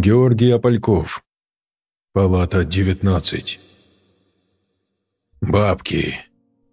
Георгий Апальков. Палата 19. Бабки.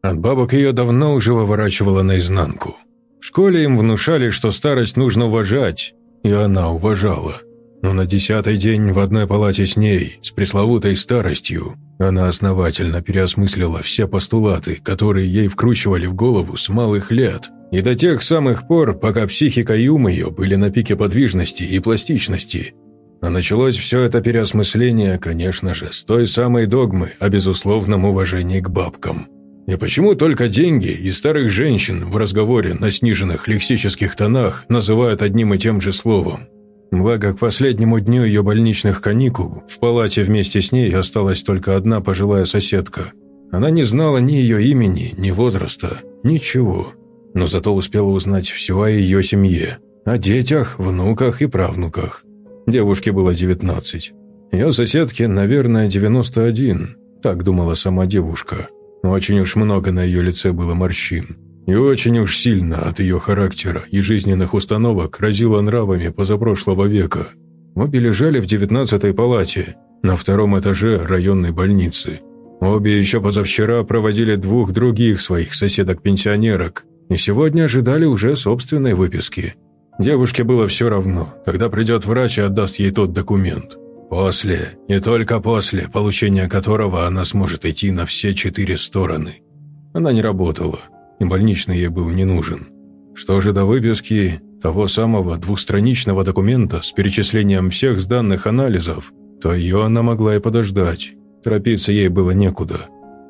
От бабок ее давно уже выворачивало наизнанку. В школе им внушали, что старость нужно уважать, и она уважала. Но на десятый день в одной палате с ней, с пресловутой старостью, она основательно переосмыслила все постулаты, которые ей вкручивали в голову с малых лет, и до тех самых пор, пока психика и ум ее были на пике подвижности и пластичности. А началось все это переосмысление, конечно же, с той самой догмы о безусловном уважении к бабкам. И почему только деньги и старых женщин в разговоре на сниженных лексических тонах называют одним и тем же словом? Благо, к последнему дню ее больничных каникул в палате вместе с ней осталась только одна пожилая соседка. Она не знала ни ее имени, ни возраста, ничего. Но зато успела узнать все о ее семье, о детях, внуках и правнуках. Девушке было 19. Ее соседке, наверное, 91, так думала сама девушка. Очень уж много на ее лице было морщин. И очень уж сильно от ее характера и жизненных установок разило нравами позапрошлого века. Обе лежали в девятнадцатой палате, на втором этаже районной больницы. Обе еще позавчера проводили двух других своих соседок-пенсионерок, и сегодня ожидали уже собственной выписки. Девушке было все равно, когда придет врач и отдаст ей тот документ. После, и только после, получения которого она сможет идти на все четыре стороны. Она не работала, и больничный ей был не нужен. Что же до выписки того самого двухстраничного документа с перечислением всех сданных анализов, то ее она могла и подождать. Торопиться ей было некуда.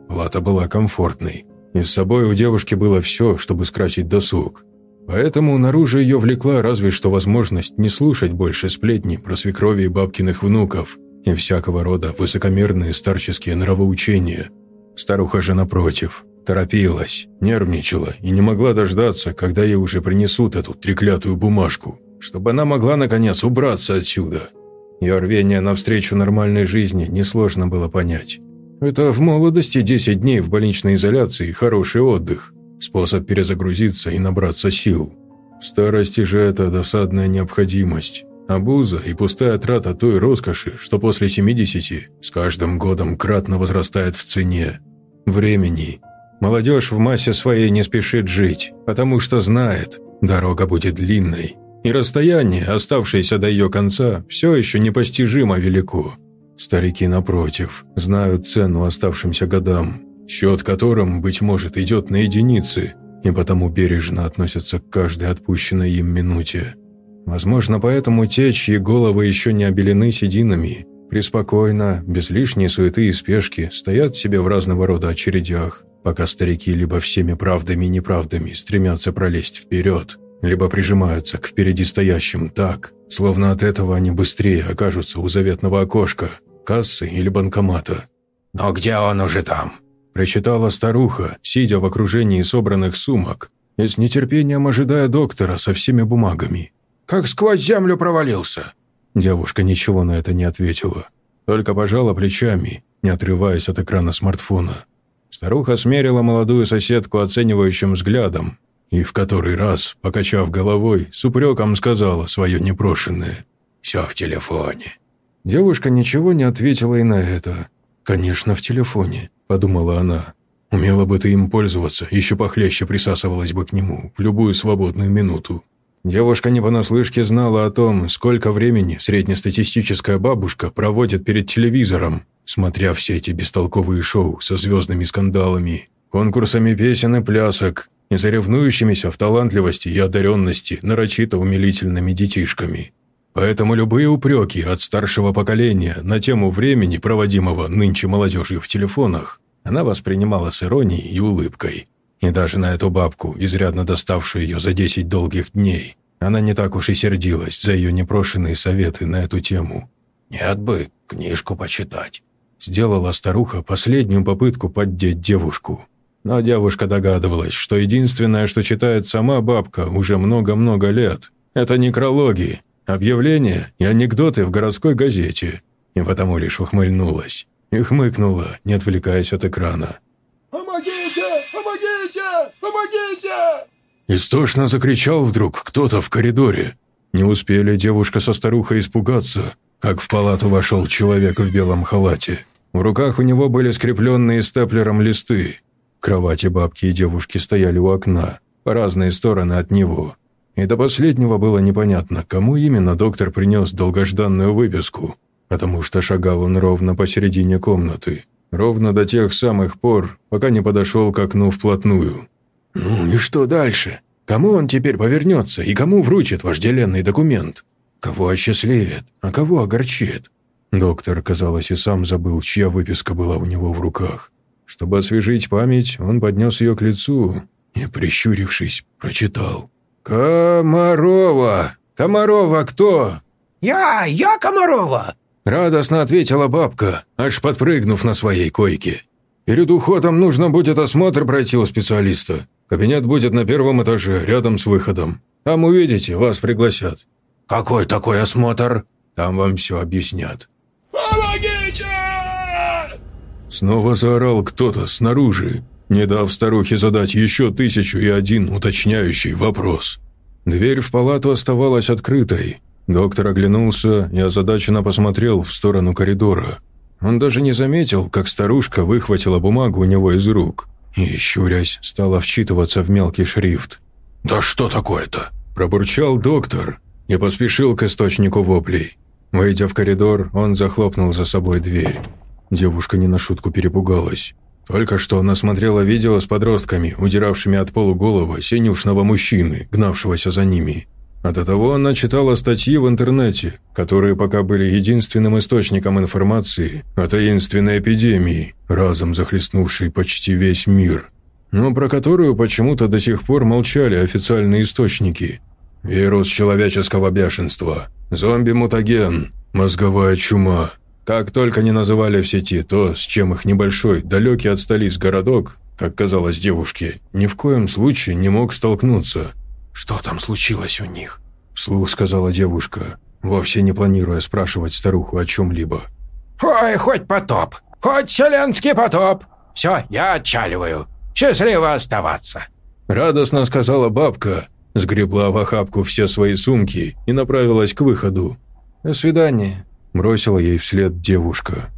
Плата была комфортной, и с собой у девушки было все, чтобы скрасить досуг. Поэтому наружу ее влекла разве что возможность не слушать больше сплетни про свекрови бабкиных внуков и всякого рода высокомерные старческие нравоучения. Старуха же, напротив, торопилась, нервничала и не могла дождаться, когда ей уже принесут эту треклятую бумажку, чтобы она могла, наконец, убраться отсюда. Ее рвение навстречу нормальной жизни несложно было понять. Это в молодости 10 дней в больничной изоляции – хороший отдых. Способ перезагрузиться и набраться сил. В старости же это досадная необходимость. Обуза и пустая трата той роскоши, что после 70 с каждым годом кратно возрастает в цене. Времени. Молодежь в массе своей не спешит жить, потому что знает, дорога будет длинной, и расстояние, оставшееся до ее конца, все еще непостижимо велико. Старики, напротив, знают цену оставшимся годам, счет которым, быть может, идет на единицы, и потому бережно относятся к каждой отпущенной им минуте. Возможно, поэтому те, чьи головы еще не обелены сединами, преспокойно, без лишней суеты и спешки, стоят себе в разного рода очередях, пока старики либо всеми правдами и неправдами стремятся пролезть вперед, либо прижимаются к впереди стоящим так, словно от этого они быстрее окажутся у заветного окошка, кассы или банкомата. «Но где он уже там?» Прочитала старуха, сидя в окружении собранных сумок и с нетерпением ожидая доктора со всеми бумагами. «Как сквозь землю провалился!» Девушка ничего на это не ответила, только пожала плечами, не отрываясь от экрана смартфона. Старуха смерила молодую соседку оценивающим взглядом и в который раз, покачав головой, с упреком сказала свое непрошенное «Все в телефоне». Девушка ничего не ответила и на это. «Конечно, в телефоне», – подумала она. «Умела бы ты им пользоваться, еще похлеще присасывалась бы к нему в любую свободную минуту». Девушка не понаслышке знала о том, сколько времени среднестатистическая бабушка проводит перед телевизором, смотря все эти бестолковые шоу со звездными скандалами, конкурсами песен и плясок, и заревнующимися в талантливости и одаренности нарочито умилительными детишками. Поэтому любые упреки от старшего поколения на тему времени, проводимого нынче молодежью в телефонах, она воспринимала с иронией и улыбкой. И даже на эту бабку, изрядно доставшую ее за 10 долгих дней, она не так уж и сердилась за ее непрошенные советы на эту тему. «Нет бы книжку почитать», – сделала старуха последнюю попытку поддеть девушку. Но девушка догадывалась, что единственное, что читает сама бабка уже много-много лет, это некрологи, объявления и анекдоты в городской газете, и потому лишь ухмыльнулась и хмыкнула, не отвлекаясь от экрана. «Помогите! Помогите! Помогите!» Истошно закричал вдруг кто-то в коридоре. Не успели девушка со старухой испугаться, как в палату вошел человек в белом халате. В руках у него были скрепленные степлером листы. Кровати бабки и девушки стояли у окна, по разные стороны от него. И до последнего было непонятно, кому именно доктор принес долгожданную выписку, потому что шагал он ровно посередине комнаты, ровно до тех самых пор, пока не подошел к окну вплотную. «Ну и что дальше? Кому он теперь повернется и кому вручит вожделенный документ? Кого осчастливит, а кого огорчит?» Доктор, казалось, и сам забыл, чья выписка была у него в руках. Чтобы освежить память, он поднес ее к лицу и, прищурившись, прочитал. «Комарова! Комарова кто?» «Я, я Комарова!» Радостно ответила бабка, аж подпрыгнув на своей койке. «Перед уходом нужно будет осмотр пройти у специалиста. Кабинет будет на первом этаже, рядом с выходом. Там увидите, вас пригласят». «Какой такой осмотр?» «Там вам все объяснят». «Помогите!» Снова заорал кто-то снаружи, не дав старухе задать еще тысячу и один уточняющий вопрос. Дверь в палату оставалась открытой. Доктор оглянулся и озадаченно посмотрел в сторону коридора. Он даже не заметил, как старушка выхватила бумагу у него из рук и, щурясь, стала вчитываться в мелкий шрифт. «Да что такое-то?» – пробурчал доктор и поспешил к источнику воплей. Выйдя в коридор, он захлопнул за собой дверь. Девушка не на шутку перепугалась. Только что она смотрела видео с подростками, удиравшими от полуголого синюшного мужчины, гнавшегося за ними. А до того она читала статьи в интернете, которые пока были единственным источником информации о таинственной эпидемии, разом захлестнувшей почти весь мир, но про которую почему-то до сих пор молчали официальные источники. Вирус человеческого бешенства, зомби-мутаген, мозговая чума – как только не называли в сети то, с чем их небольшой, далекий от столиц городок, как казалось девушке, ни в коем случае не мог столкнуться. «Что там случилось у них?» – вслух сказала девушка, вовсе не планируя спрашивать старуху о чем-либо. «Ой, хоть потоп, хоть вселенский потоп. Все, я отчаливаю. Счастливо оставаться». Радостно сказала бабка, сгребла в охапку все свои сумки и направилась к выходу. «До свидания», бросила ей вслед девушка.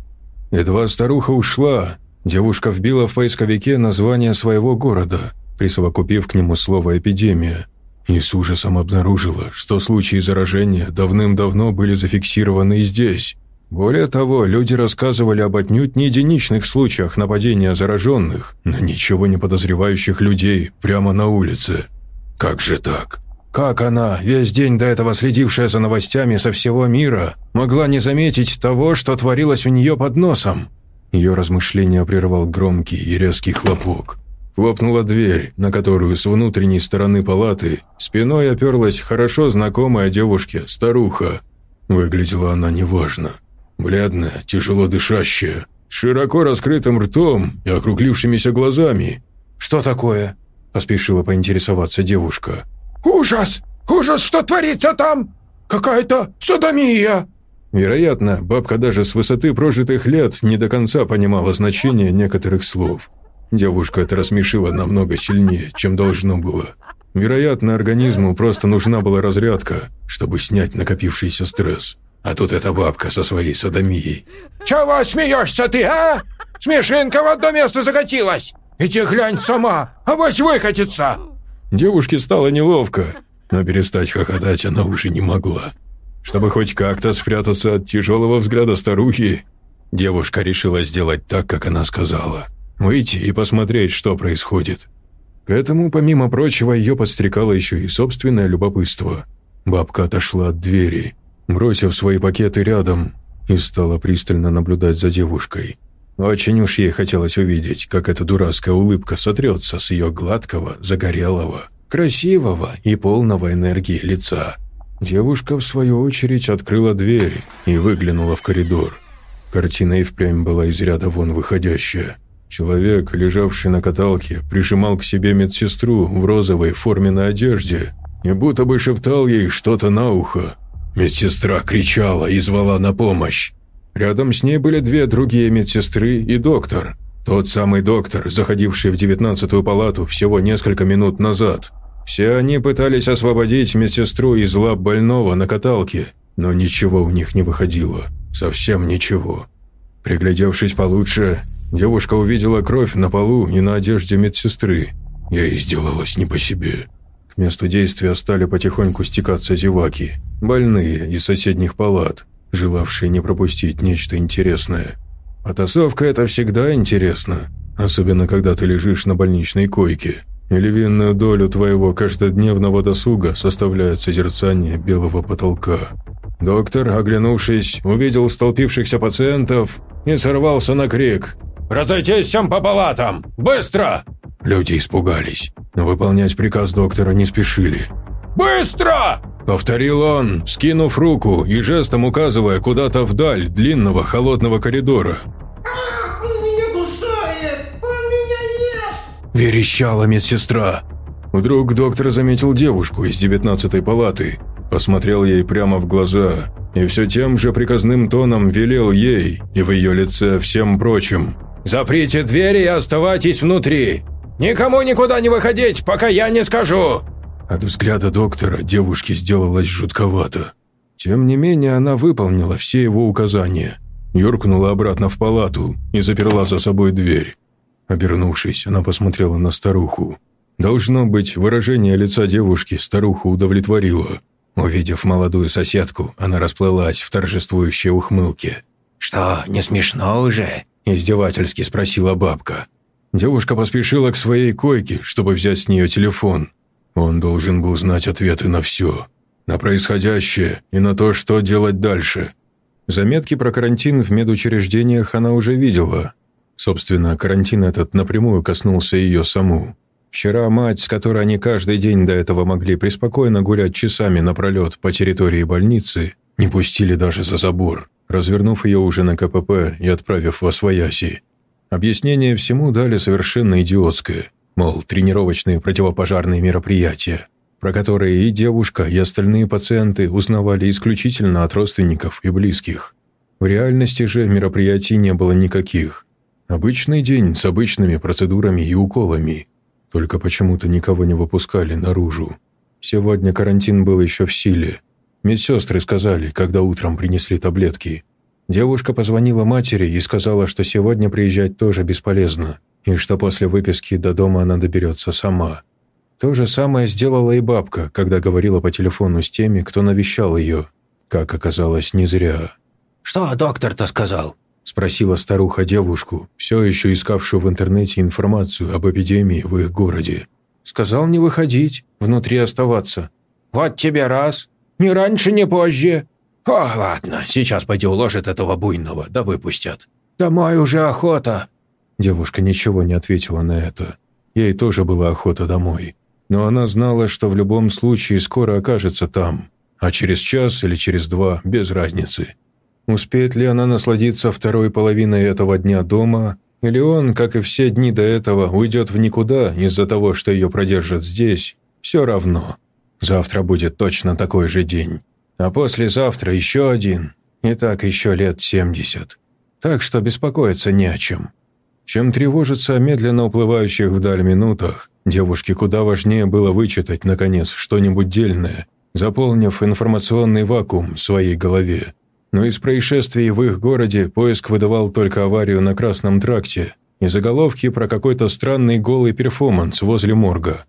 Едва старуха ушла, девушка вбила в поисковике название своего города, присовокупив к нему слово «эпидемия», и с ужасом обнаружила, что случаи заражения давным-давно были зафиксированы и здесь. Более того, люди рассказывали об отнюдь не единичных случаях нападения зараженных на ничего не подозревающих людей прямо на улице. Как же так? Как она, весь день до этого следившая за новостями со всего мира, могла не заметить того, что творилось у нее под носом? Ее размышления прервал громкий и резкий хлопок. Хлопнула дверь, на которую с внутренней стороны палаты спиной оперлась хорошо знакомая девушке старуха. Выглядела она неважно. Бледная, тяжело дышащая, с широко раскрытым ртом и округлившимися глазами. «Что такое?» – поспешила поинтересоваться девушка. «Ужас! Ужас, что творится там! Какая-то садомия!» Вероятно, бабка даже с высоты прожитых лет не до конца понимала значение некоторых слов. Девушка это рассмешила намного сильнее, чем должно было. Вероятно, организму просто нужна была разрядка, чтобы снять накопившийся стресс. А тут эта бабка со своей садомией. «Чего смеешься ты, а? Смешинка в одно место закатилась! Иди глянь сама, авось выкатится!» Девушке стало неловко, но перестать хохотать она уже не могла. Чтобы хоть как-то спрятаться от тяжелого взгляда старухи, девушка решила сделать так, как она сказала. Выйти и посмотреть, что происходит. К этому, помимо прочего, ее подстрекало еще и собственное любопытство. Бабка отошла от двери, бросив свои пакеты рядом, и стала пристально наблюдать за девушкой. Очень уж ей хотелось увидеть, как эта дурацкая улыбка сотрется с ее гладкого, загорелого, красивого и полного энергии лица. Девушка, в свою очередь, открыла дверь и выглянула в коридор. Картина и впрямь была из ряда вон выходящая. Человек, лежавший на каталке, прижимал к себе медсестру в розовой форменной одежде и будто бы шептал ей что-то на ухо. Медсестра кричала и звала на помощь. Рядом с ней были две другие медсестры и доктор. Тот самый доктор, заходивший в девятнадцатую палату всего несколько минут назад. Все они пытались освободить медсестру из лап больного на каталке, но ничего у них не выходило. Совсем ничего. Приглядевшись получше, девушка увидела кровь на полу и на одежде медсестры. Ей сделалось не по себе. К месту действия стали потихоньку стекаться зеваки, больные из соседних палат, желавшие не пропустить нечто интересное. Потасовка – это всегда интересно, особенно когда ты лежишь на больничной койке, и львиную долю твоего каждодневного досуга составляет созерцание белого потолка. Доктор, оглянувшись, увидел столпившихся пациентов и сорвался на крик. «Разойтись всем по палатам! Быстро!» Люди испугались, но выполнять приказ доктора не спешили. «Быстро!» – повторил он, скинув руку и жестом указывая куда-то вдаль длинного холодного коридора. «А, он меня кусает! Он меня ест!» – верещала медсестра. Вдруг доктор заметил девушку из девятнадцатой палаты, посмотрел ей прямо в глаза и все тем же приказным тоном велел ей и в ее лице всем прочим. «Заприте двери и оставайтесь внутри! Никому никуда не выходить, пока я не скажу!» От взгляда доктора девушке сделалось жутковато. Тем не менее, она выполнила все его указания, юркнула обратно в палату и заперла за собой дверь. Обернувшись, она посмотрела на старуху. Должно быть, выражение лица девушки старуху удовлетворило. Увидев молодую соседку, она расплылась в торжествующей ухмылке. «Что, не смешно уже?» – издевательски спросила бабка. Девушка поспешила к своей койке, чтобы взять с нее телефон. Он должен был знать ответы на все. На происходящее и на то, что делать дальше. Заметки про карантин в медучреждениях она уже видела. Собственно, карантин этот напрямую коснулся ее саму. Вчера мать, с которой они каждый день до этого могли преспокойно гулять часами напролет по территории больницы, не пустили даже за забор, развернув ее уже на КПП и отправив во свояси. Объяснение всему дали совершенно идиотское, мол, тренировочные противопожарные мероприятия, про которые и девушка, и остальные пациенты узнавали исключительно от родственников и близких. В реальности же мероприятий не было никаких. Обычный день с обычными процедурами и уколами. Только почему-то никого не выпускали наружу. Сегодня карантин был еще в силе. Медсестры сказали, когда утром принесли таблетки – Девушка позвонила матери и сказала, что сегодня приезжать тоже бесполезно, и что после выписки до дома она доберется сама. То же самое сделала и бабка, когда говорила по телефону с теми, кто навещал ее. Как оказалось, не зря. «Что доктор-то сказал?» – спросила старуха девушку, все еще искавшую в интернете информацию об эпидемии в их городе. «Сказал не выходить, внутри оставаться». «Вот тебе раз. Ни раньше, ни позже. «О, ладно, сейчас пойди уложит этого буйного, да выпустят. Домой уже охота». Девушка ничего не ответила на это. Ей тоже была охота домой. Но она знала, что в любом случае скоро окажется там, а через час или через два – без разницы. Успеет ли она насладиться второй половиной этого дня дома, или он, как и все дни до этого, уйдет в никуда из-за того, что ее продержат здесь, все равно. Завтра будет точно такой же день а послезавтра еще один, и так еще лет семьдесят. Так что беспокоиться не о чем. Чем тревожиться о медленно уплывающих вдаль минутах, девушке куда важнее было вычитать, наконец, что-нибудь дельное, заполнив информационный вакуум в своей голове. Но из происшествий в их городе поиск выдавал только аварию на Красном тракте и заголовки про какой-то странный голый перформанс возле морга.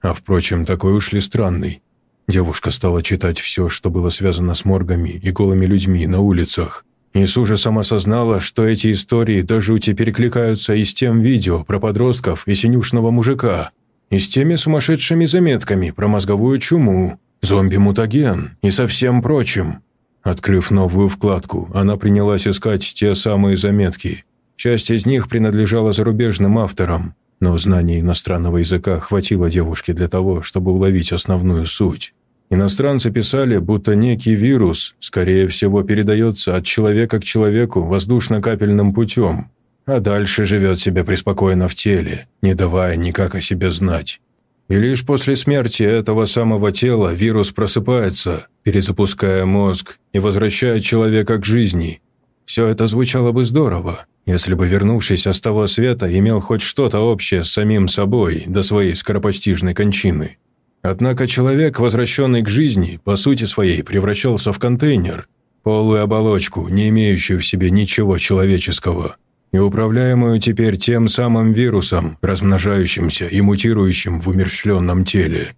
А впрочем, такой уж ли странный. Девушка стала читать все, что было связано с моргами и голыми людьми на улицах. И с ужасом осознала, что эти истории до жути перекликаются и с тем видео про подростков и синюшного мужика, и с теми сумасшедшими заметками про мозговую чуму, зомби-мутаген и со всем прочим. Открыв новую вкладку, она принялась искать те самые заметки. Часть из них принадлежала зарубежным авторам, но знания иностранного языка хватило девушке для того, чтобы уловить основную суть. Иностранцы писали, будто некий вирус, скорее всего, передается от человека к человеку воздушно-капельным путем, а дальше живет себе преспокойно в теле, не давая никак о себе знать. И лишь после смерти этого самого тела вирус просыпается, перезапуская мозг и возвращает человека к жизни. Все это звучало бы здорово, если бы, вернувшись с того света, имел хоть что-то общее с самим собой до своей скоропостижной кончины. Однако человек, возвращенный к жизни, по сути своей превращался в контейнер, полую оболочку, не имеющую в себе ничего человеческого, и управляемую теперь тем самым вирусом, размножающимся и мутирующим в умерщвленном теле.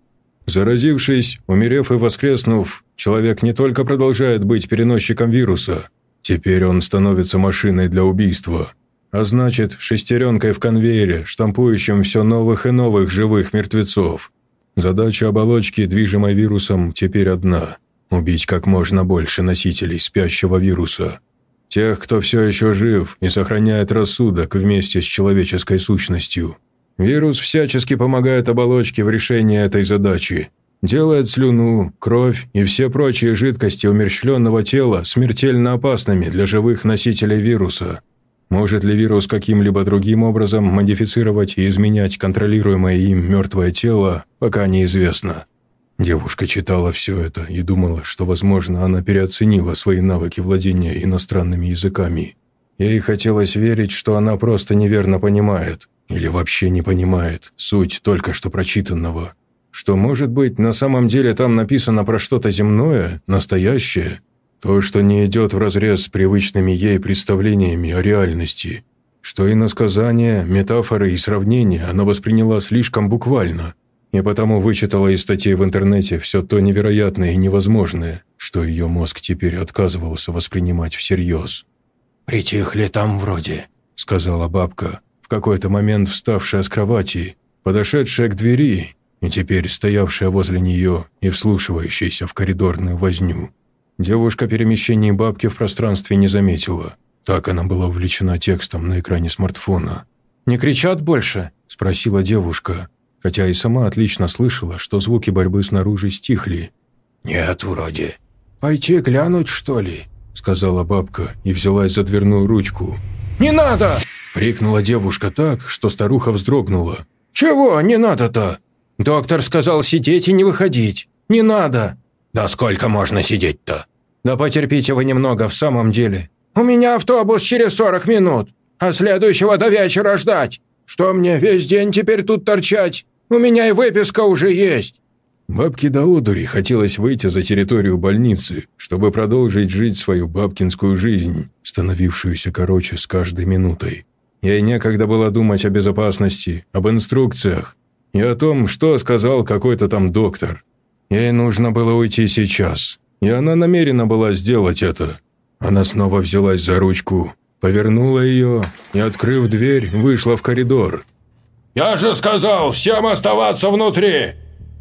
Заразившись, умерев и воскреснув, человек не только продолжает быть переносчиком вируса, теперь он становится машиной для убийства, а значит, шестеренкой в конвейере, штампующим все новых и новых живых мертвецов. Задача оболочки, движимой вирусом, теперь одна – убить как можно больше носителей спящего вируса. Тех, кто все еще жив и сохраняет рассудок вместе с человеческой сущностью – Вирус всячески помогает оболочке в решении этой задачи. Делает слюну, кровь и все прочие жидкости умерщвленного тела смертельно опасными для живых носителей вируса. Может ли вирус каким-либо другим образом модифицировать и изменять контролируемое им мертвое тело, пока неизвестно. Девушка читала все это и думала, что, возможно, она переоценила свои навыки владения иностранными языками. Ей хотелось верить, что она просто неверно понимает – или вообще не понимает суть только что прочитанного. Что, может быть, на самом деле там написано про что-то земное, настоящее, то, что не идет вразрез с привычными ей представлениями о реальности, что иносказания, метафоры и сравнения она восприняла слишком буквально, и потому вычитала из статей в интернете все то невероятное и невозможное, что ее мозг теперь отказывался воспринимать всерьез. «Притихли там вроде», — сказала бабка, в какой-то момент вставшая с кровати, подошедшая к двери и теперь стоявшая возле нее и вслушивающаяся в коридорную возню. Девушка перемещений бабки в пространстве не заметила. Так она была увлечена текстом на экране смартфона. «Не кричат больше?» – спросила девушка, хотя и сама отлично слышала, что звуки борьбы снаружи стихли. «Нет, вроде». «Пойти глянуть, что ли?» – сказала бабка и взялась за дверную ручку. «Не надо!» Крикнула девушка так, что старуха вздрогнула. «Чего не надо-то?» «Доктор сказал сидеть и не выходить. Не надо!» «Да сколько можно сидеть-то?» «Да потерпите вы немного, в самом деле. У меня автобус через сорок минут, а следующего до вечера ждать. Что мне весь день теперь тут торчать? У меня и выписка уже есть». Бабке до одури хотелось выйти за территорию больницы, чтобы продолжить жить свою бабкинскую жизнь, становившуюся короче с каждой минутой. Ей некогда было думать о безопасности, об инструкциях и о том, что сказал какой-то там доктор. Ей нужно было уйти сейчас, и она намерена была сделать это. Она снова взялась за ручку, повернула ее и, открыв дверь, вышла в коридор. «Я же сказал, всем оставаться внутри!»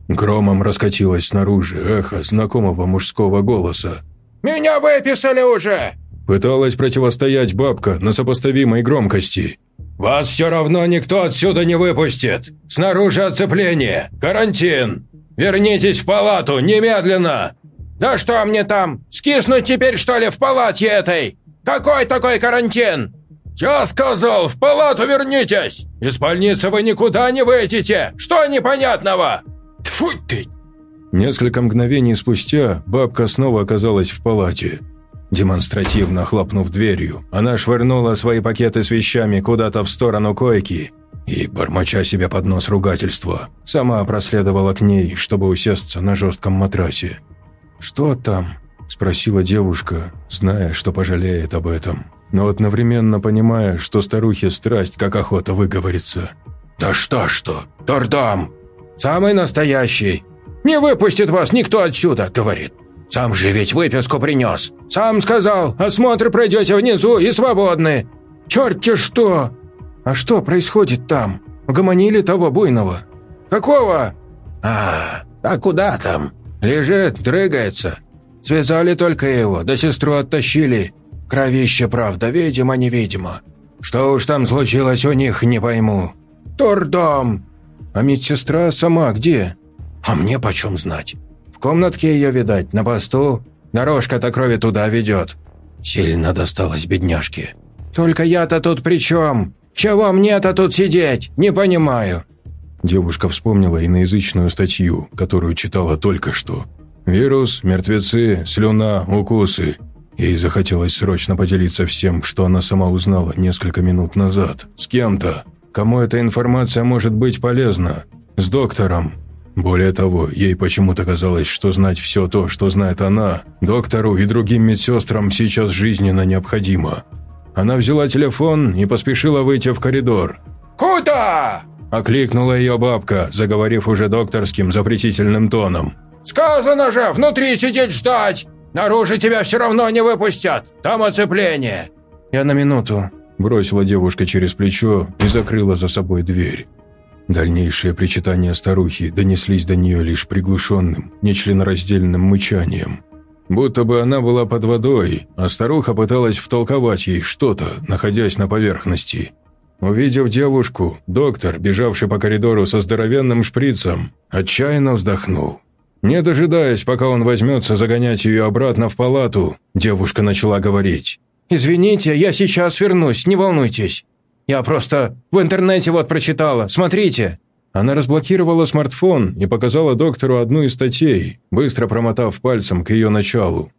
Громом раскатилось снаружи эхо знакомого мужского голоса. «Меня выписали уже!» Пыталась противостоять бабка на сопоставимой громкости. «Вас все равно никто отсюда не выпустит! Снаружи оцепление! Карантин! Вернитесь в палату немедленно!» «Да что мне там? Скиснуть теперь, что ли, в палате этой? Какой такой карантин?» «Я сказал, в палату вернитесь! Из больницы вы никуда не выйдете! Что непонятного?» Тьфу ты!» Несколько мгновений спустя бабка снова оказалась в палате. Демонстративно хлопнув дверью, она швырнула свои пакеты с вещами куда-то в сторону койки и, бормоча себе под нос ругательства, сама проследовала к ней, чтобы усесться на жестком матрасе. «Что там?» – спросила девушка, зная, что пожалеет об этом, но одновременно понимая, что старухе страсть как охота выговориться. «Да что что, Тордам!» «Самый настоящий! Не выпустит вас никто отсюда!» – говорит. Сам же ведь выписку принес. Сам сказал, осмотр пройдете внизу и свободны. Черт-те что! А что происходит там? Угомонили того буйного? Какого? А, а куда там? Лежит, дрыгается. Связали только его, да сестру оттащили. Кровище, правда, видимо-невидимо. Что уж там случилось у них, не пойму. Турдом. А медсестра сама где? А мне почем знать? В комнатке ее, видать, на посту. Дорожка-то крови туда ведет. Сильно досталось бедняжке. Только я-то тут при чем? Чего мне-то тут сидеть? Не понимаю». Девушка вспомнила иноязычную статью, которую читала только что. «Вирус, мертвецы, слюна, укусы». Ей захотелось срочно поделиться всем, что она сама узнала несколько минут назад. С кем-то. Кому эта информация может быть полезна? С доктором. Более того, ей почему-то казалось, что знать все то, что знает она, доктору и другим медсестрам сейчас жизненно необходимо. Она взяла телефон и поспешила выйти в коридор. «Куда?» – окликнула ее бабка, заговорив уже докторским запретительным тоном. «Сказано же, внутри сидеть ждать! Наружу тебя все равно не выпустят! Там оцепление!» «Я на минуту», – бросила девушка через плечо и закрыла за собой дверь. Дальнейшие причитания старухи донеслись до нее лишь приглушенным, нечленораздельным мычанием. Будто бы она была под водой, а старуха пыталась втолковать ей что-то, находясь на поверхности. Увидев девушку, доктор, бежавший по коридору со здоровенным шприцем, отчаянно вздохнул. Не дожидаясь, пока он возьмется загонять ее обратно в палату, девушка начала говорить. «Извините, я сейчас вернусь, не волнуйтесь. Я просто в интернете вот прочитала, смотрите». Она разблокировала смартфон и показала доктору одну из статей, быстро промотав пальцем к ее началу.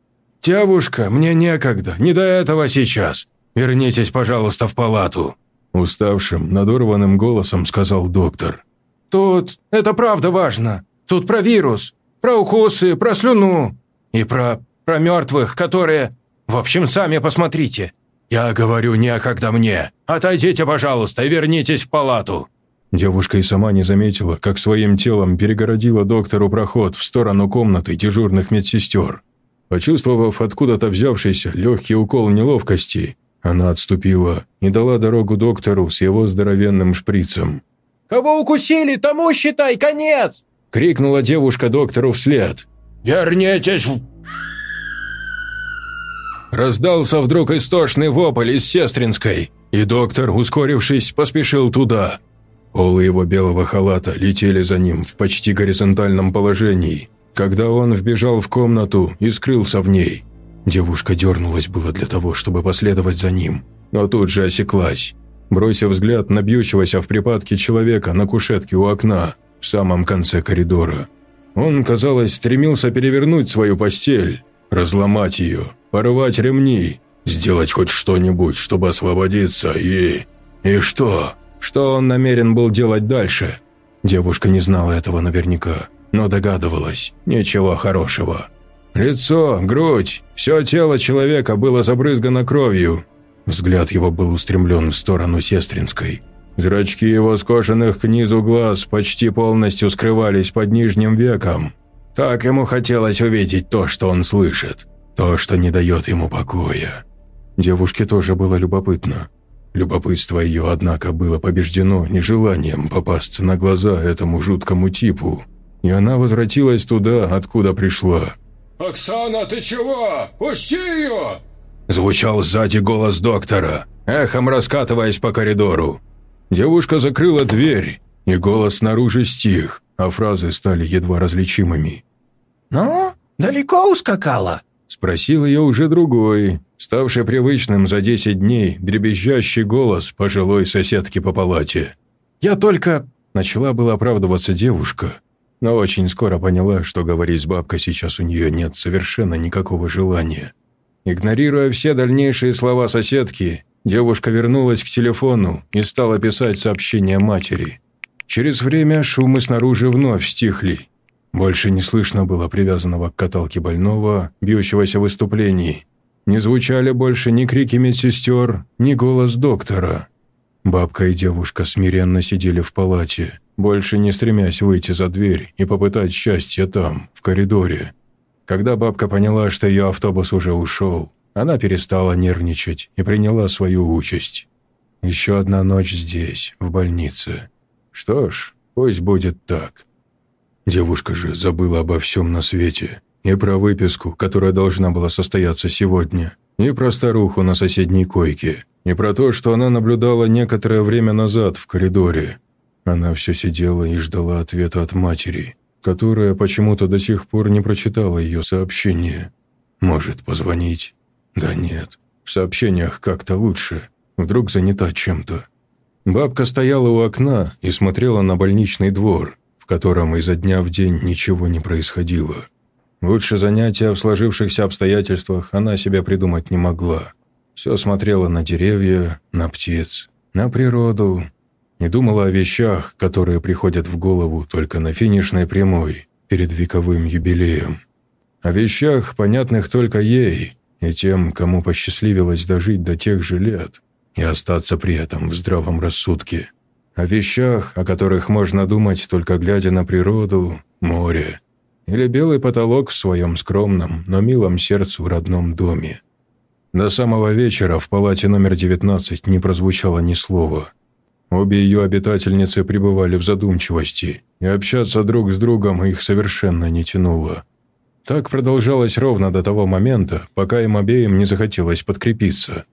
«Девушка, мне некогда, не до этого сейчас. Вернитесь, пожалуйста, в палату», – уставшим, надорванным голосом сказал доктор. «Тут это правда важно. Тут про вирус, про укусы, про слюну и про... про мертвых, которые... В общем, сами посмотрите. Я говорю, некогда мне. Отойдите, пожалуйста, и вернитесь в палату». Девушка и сама не заметила, как своим телом перегородила доктору проход в сторону комнаты дежурных медсестер. Почувствовав откуда-то взявшийся легкий укол неловкости, она отступила и дала дорогу доктору с его здоровенным шприцем. «Кого укусили, тому считай конец!» – крикнула девушка доктору вслед. «Вернитесь в...» Раздался вдруг истошный вопль из Сестринской, и доктор, ускорившись, поспешил туда. Полы его белого халата летели за ним в почти горизонтальном положении, когда он вбежал в комнату и скрылся в ней. Девушка дернулась было для того, чтобы последовать за ним, но тут же осеклась, бросив взгляд на бьющегося в припадке человека на кушетке у окна в самом конце коридора. Он, казалось, стремился перевернуть свою постель, разломать ее, порвать ремни, сделать хоть что-нибудь, чтобы освободиться и... И что? Что он намерен был делать дальше? Девушка не знала этого наверняка, но догадывалась. Ничего хорошего. Лицо, грудь, все тело человека было забрызгано кровью. Взгляд его был устремлен в сторону Сестринской. Зрачки его скошенных к низу глаз почти полностью скрывались под нижним веком. Так ему хотелось увидеть то, что он слышит, то, что не дает ему покоя. Девушке тоже было любопытно. Любопытство ее, однако, было побеждено нежеланием попасться на глаза этому жуткому типу, и она возвратилась туда, откуда пришла. «Оксана, ты чего? Пусти ее!» Звучал сзади голос доктора, эхом раскатываясь по коридору. Девушка закрыла дверь, и голос снаружи стих, а фразы стали едва различимыми. «Ну, далеко ускакала?» – спросил ее уже другой, ставший привычным за десять дней, дребезжащий голос пожилой соседки по палате. «Я только...» – начала была оправдываться девушка, но очень скоро поняла, что говорить с бабкой сейчас у нее нет совершенно никакого желания. Игнорируя все дальнейшие слова соседки, девушка вернулась к телефону и стала писать сообщение матери. Через время шумы снаружи вновь стихли. Больше не слышно было привязанного к каталке больного, бьющегося в выступлении. Не звучали больше ни крики медсестер, ни голос доктора. Бабка и девушка смиренно сидели в палате, больше не стремясь выйти за дверь и попытать счастье там, в коридоре. Когда бабка поняла, что ее автобус уже ушел, она перестала нервничать и приняла свою участь. Еще одна ночь здесь, в больнице. Что ж, пусть будет так. Девушка же забыла обо всем на свете. И про выписку, которая должна была состояться сегодня, и про старуху на соседней койке, и про то, что она наблюдала некоторое время назад в коридоре. Она все сидела и ждала ответа от матери, которая почему-то до сих пор не прочитала ее сообщение. Может, позвонить? Да нет, в сообщениях как-то лучше. Вдруг занята чем-то. Бабка стояла у окна и смотрела на больничный двор, котором изо дня в день ничего не происходило. Лучше занятия в сложившихся обстоятельствах она себя придумать не могла. Все смотрела на деревья, на птиц, на природу. и думала о вещах, которые приходят в голову только на финишной прямой, перед вековым юбилеем. О вещах, понятных только ей и тем, кому посчастливилось дожить до тех же лет и остаться при этом в здравом рассудке. О вещах, о которых можно думать, только глядя на природу, море или белый потолок в своем скромном, но милом сердцу родном доме. До самого вечера в палате номер 19 не прозвучало ни слова. Обе ее обитательницы пребывали в задумчивости, и общаться друг с другом их совершенно не тянуло. Так продолжалось ровно до того момента, пока им обеим не захотелось подкрепиться.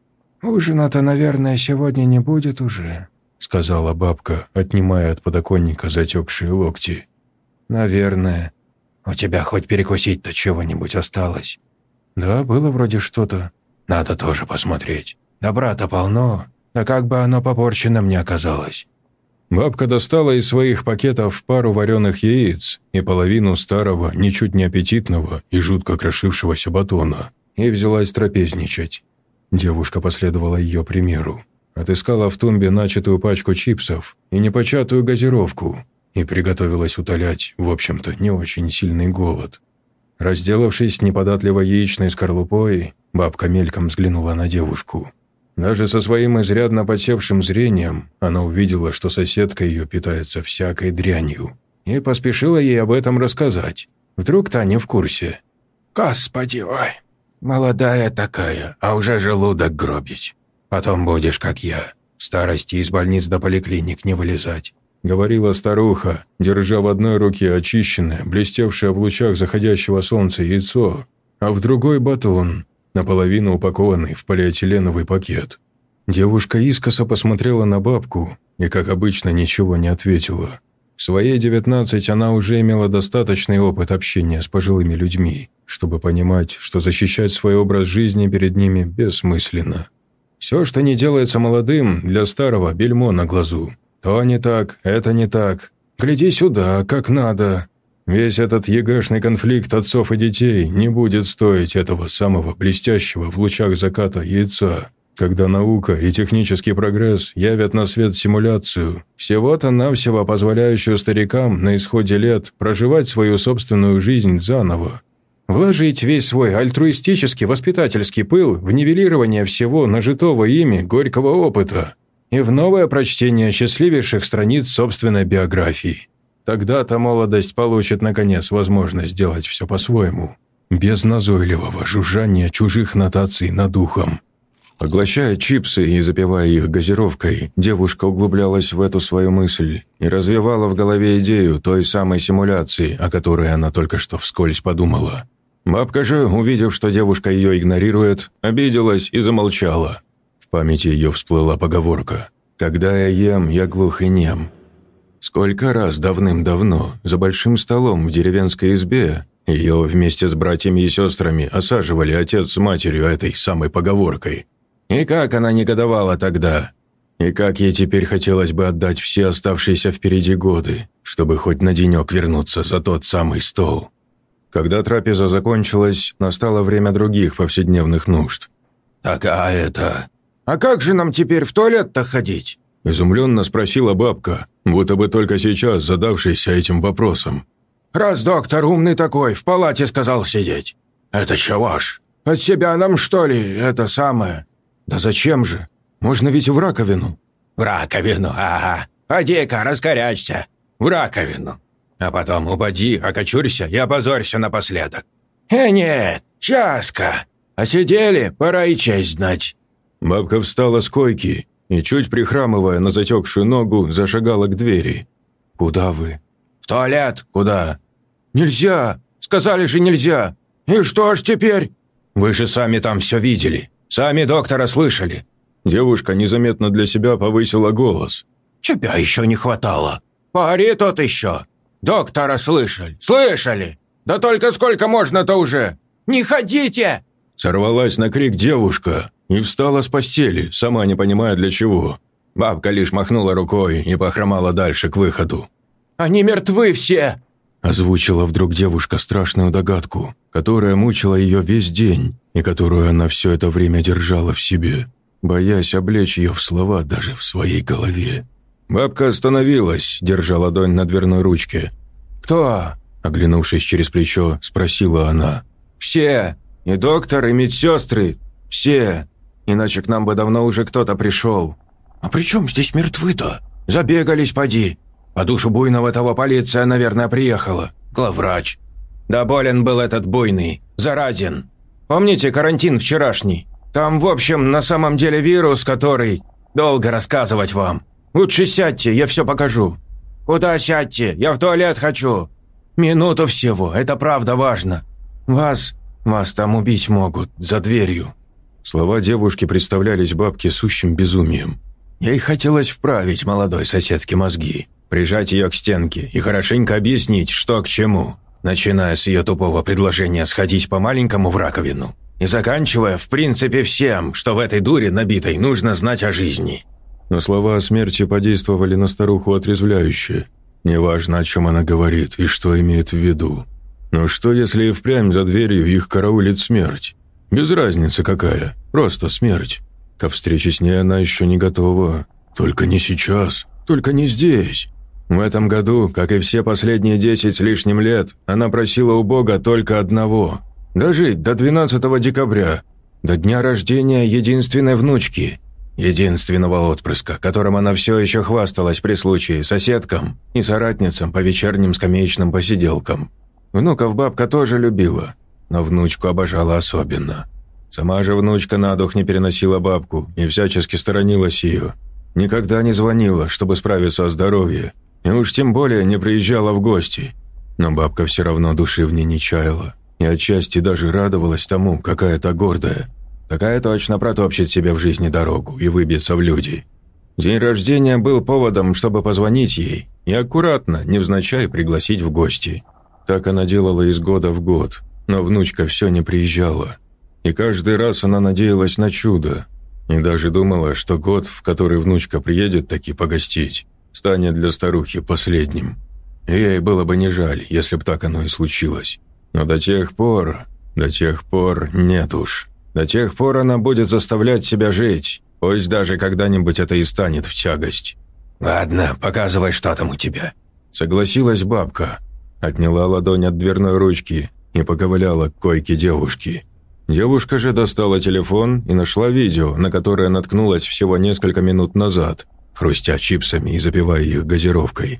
«Ужина-то, наверное, сегодня не будет уже», — сказала бабка, отнимая от подоконника затекшие локти. «Наверное. У тебя хоть перекусить-то чего-нибудь осталось?» «Да, было вроде что-то. Надо тоже посмотреть. Добра-то полно, да как бы оно попорченным не оказалось». Бабка достала из своих пакетов пару вареных яиц и половину старого, ничуть не аппетитного и жутко крошившегося батона и взялась трапезничать. Девушка последовала ее примеру. Отыскала в тумбе начатую пачку чипсов и непочатую газировку и приготовилась утолять, в общем-то, не очень сильный голод. Разделавшись неподатливой яичной скорлупой, бабка мельком взглянула на девушку – даже со своим изрядно подсевшим зрением она увидела, что соседка ее питается всякой дрянью, и поспешила ей об этом рассказать. Вдруг та не в курсе. «Господи, ой, молодая такая, а уже желудок гробить. Потом будешь, как я, старости из больниц до поликлиник не вылезать», говорила старуха, держа в одной руке очищенное, блестевшее в лучах заходящего солнца яйцо, а в другой батон, наполовину упакованный в полиэтиленовый пакет. Девушка искоса посмотрела на бабку и, как обычно, ничего не ответила. В своей девятнадцать она уже имела достаточный опыт общения с пожилыми людьми, чтобы понимать, что защищать свой образ жизни перед ними бессмысленно. Все, что не делается молодым, для старого бельмо на глазу. То не так, это не так. Гляди сюда, как надо. Весь этот ЕГЭшный конфликт отцов и детей не будет стоить этого самого блестящего в лучах заката яйца, когда наука и технический прогресс явят на свет симуляцию, всего-то навсего позволяющую старикам на исходе лет проживать свою собственную жизнь заново. Вложить весь свой альтруистический воспитательский пыл в нивелирование всего нажитого ими горького опыта и в новое прочтение счастливейших страниц собственной биографии. Тогда-то молодость получит, наконец, возможность сделать все по-своему, без назойливого жужжания чужих нотаций над ухом. Поглощая чипсы и запивая их газировкой, девушка углублялась в эту свою мысль и развивала в голове идею той самой симуляции, о которой она только что вскользь подумала. Бабка же, увидев, что девушка ее игнорирует, обиделась и замолчала. В памяти ее всплыла поговорка «Когда я ем, я глух и нем», Сколько раз давным-давно за большим столом в деревенской избе ее вместе с братьями и сестрами осаживали отец с матерью этой самой поговоркой. И как она негодовала тогда, и как ей теперь хотелось бы отдать все оставшиеся впереди годы, чтобы хоть на денек вернуться за тот самый стол. Когда трапеза закончилась, настало время других повседневных нужд. «Так, а это... А как же нам теперь в туалет-то ходить?» Изумленно спросила бабка, будто бы только сейчас задавшийся этим вопросом. «Раз доктор умный такой, в палате сказал сидеть. Это чего ж? От себя нам, что ли, это самое?» «Да зачем же? Можно ведь в раковину». «В раковину, ага. Поди-ка, раскорячься. В раковину. А потом упади, окочурься и опозорься напоследок». «Э, нет, часка. А сидели, пора и честь знать». Бабка встала с койки и, чуть прихрамывая на затекшую ногу, зашагала к двери. «Куда вы?» «В туалет. Куда?» «Нельзя! Сказали же нельзя! И что ж теперь?» «Вы же сами там все видели. Сами доктора слышали». Девушка незаметно для себя повысила голос. «Тебя еще не хватало. Пари тот еще. Доктора слышали. Слышали! Да только сколько можно-то уже? Не ходите!» Сорвалась на крик девушка, и встала с постели, сама не понимая для чего. Бабка лишь махнула рукой и похромала дальше к выходу. «Они мертвы все!» Озвучила вдруг девушка страшную догадку, которая мучила ее весь день и которую она все это время держала в себе, боясь облечь ее в слова даже в своей голове. Бабка остановилась, держа ладонь на дверной ручке. «Кто?» – оглянувшись через плечо, спросила она. «Все. И доктор, и медсестры. Все. Иначе к нам бы давно уже кто-то пришел». «А при чем здесь мертвы-то?» «Забегались, поди. По душу буйного того полиция, наверное, приехала. Главврач. Да болен был этот буйный. Заразен. Помните карантин вчерашний? Там, в общем, на самом деле вирус, который... Долго рассказывать вам. Лучше сядьте, я все покажу». «Куда сядьте? Я в туалет хочу». «Минуту всего, это правда важно. Вас... вас там убить могут, за дверью». Слова девушки представлялись бабке сущим безумием. Ей хотелось вправить молодой соседке мозги, прижать ее к стенке и хорошенько объяснить, что к чему, начиная с ее тупого предложения сходить по-маленькому в раковину и заканчивая, в принципе, всем, что в этой дуре набитой нужно знать о жизни. Но слова о смерти подействовали на старуху отрезвляюще. Неважно, о чем она говорит и что имеет в виду. Но что, если и впрямь за дверью их караулит смерть? Без разницы какая, просто смерть. Ко встрече с ней она еще не готова. Только не сейчас, только не здесь. В этом году, как и все последние десять с лишним лет, она просила у Бога только одного – дожить до 12 декабря, до дня рождения единственной внучки, единственного отпрыска, которым она все еще хвасталась при случае соседкам и соратницам по вечерним скамеечным посиделкам. Внуков бабка тоже любила, но внучку обожала особенно. Сама же внучка на дух не переносила бабку и всячески сторонилась ее. Никогда не звонила, чтобы справиться о здоровье, и уж тем более не приезжала в гости. Но бабка все равно души в ней не чаяла, и отчасти даже радовалась тому, какая то гордая. Такая точно протопчет себе в жизни дорогу и выбьется в люди. День рождения был поводом, чтобы позвонить ей и аккуратно, невзначай, пригласить в гости. Так она делала из года в год, но внучка все не приезжала. И каждый раз она надеялась на чудо, и даже думала, что год, в который внучка приедет таки погостить, станет для старухи последним. И ей было бы не жаль, если б так оно и случилось. Но до тех пор, до тех пор нет уж. До тех пор она будет заставлять себя жить, пусть даже когда-нибудь это и станет в тягость. «Ладно, показывай, что там у тебя», — согласилась бабка. Отняла ладонь от дверной ручки и поковыляла к койке девушки. Девушка же достала телефон и нашла видео, на которое наткнулась всего несколько минут назад хрустя чипсами и запивая их газировкой.